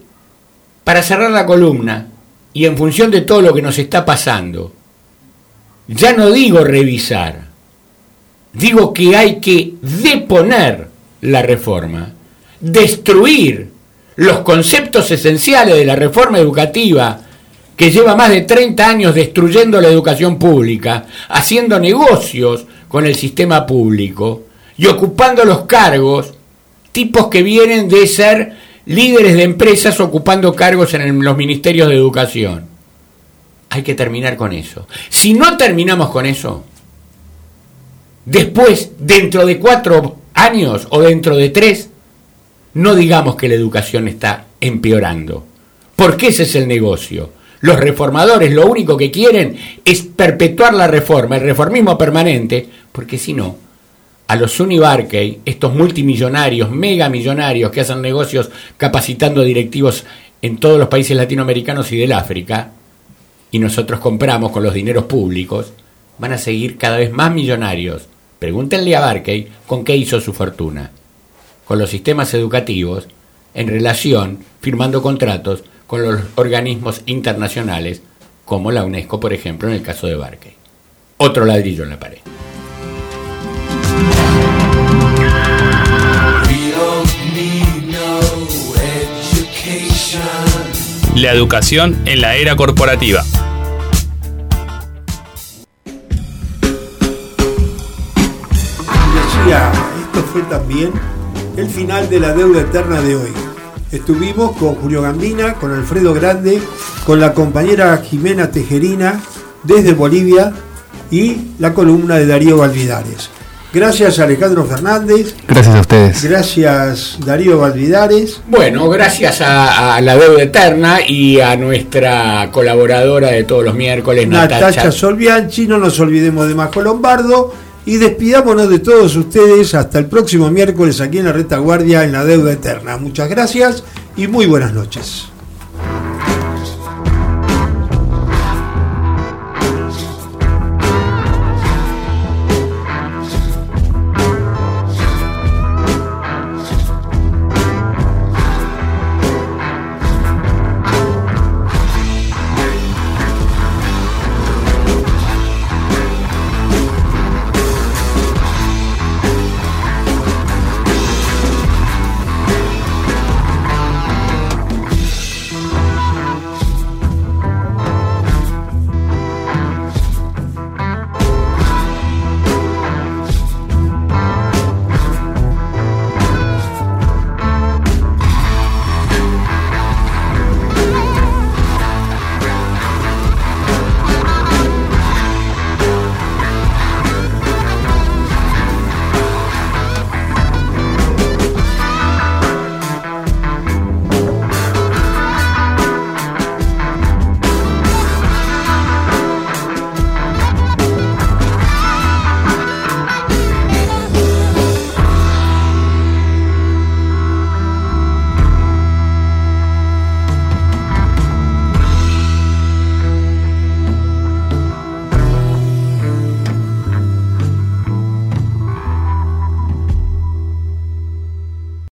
para cerrar la columna, y en función de todo lo que nos está pasando, ya no digo revisar, digo que hay que deponer la reforma, destruir los conceptos esenciales de la reforma educativa que lleva más de 30 años destruyendo la educación pública, haciendo negocios con el sistema público y ocupando los cargos, tipos que vienen de ser líderes de empresas ocupando cargos en los ministerios de educación. Hay que terminar con eso. Si no terminamos con eso, después, dentro de cuatro años o dentro de tres, no digamos que la educación está empeorando, porque ese es el negocio. Los reformadores lo único que quieren es perpetuar la reforma, el reformismo permanente, porque si no, a los Sunny Barkey, estos multimillonarios, megamillonarios que hacen negocios capacitando directivos en todos los países latinoamericanos y del África, y nosotros compramos con los dineros públicos, van a seguir cada vez más millonarios. Pregúntenle a Barkey con qué hizo su fortuna. Con los sistemas educativos, en relación, firmando contratos con los organismos internacionales, como la UNESCO, por ejemplo, en el caso de Barkey. Otro ladrillo en la pared. La educación en la era corporativa. decía, esto fue también el final de la deuda eterna de hoy. Estuvimos con Julio Gambina, con Alfredo Grande, con la compañera Jimena Tejerina desde Bolivia y la columna de Darío Valvidares. Gracias Alejandro Fernández. Gracias a ustedes. Gracias Darío Valvidares. Bueno, gracias a, a la deuda eterna y a nuestra colaboradora de todos los miércoles, Natacha Natacha. Solbianchi, no nos olvidemos de Majo Lombardo y despidámonos de todos ustedes hasta el próximo miércoles aquí en la retaguardia en la deuda eterna. Muchas gracias y muy buenas noches.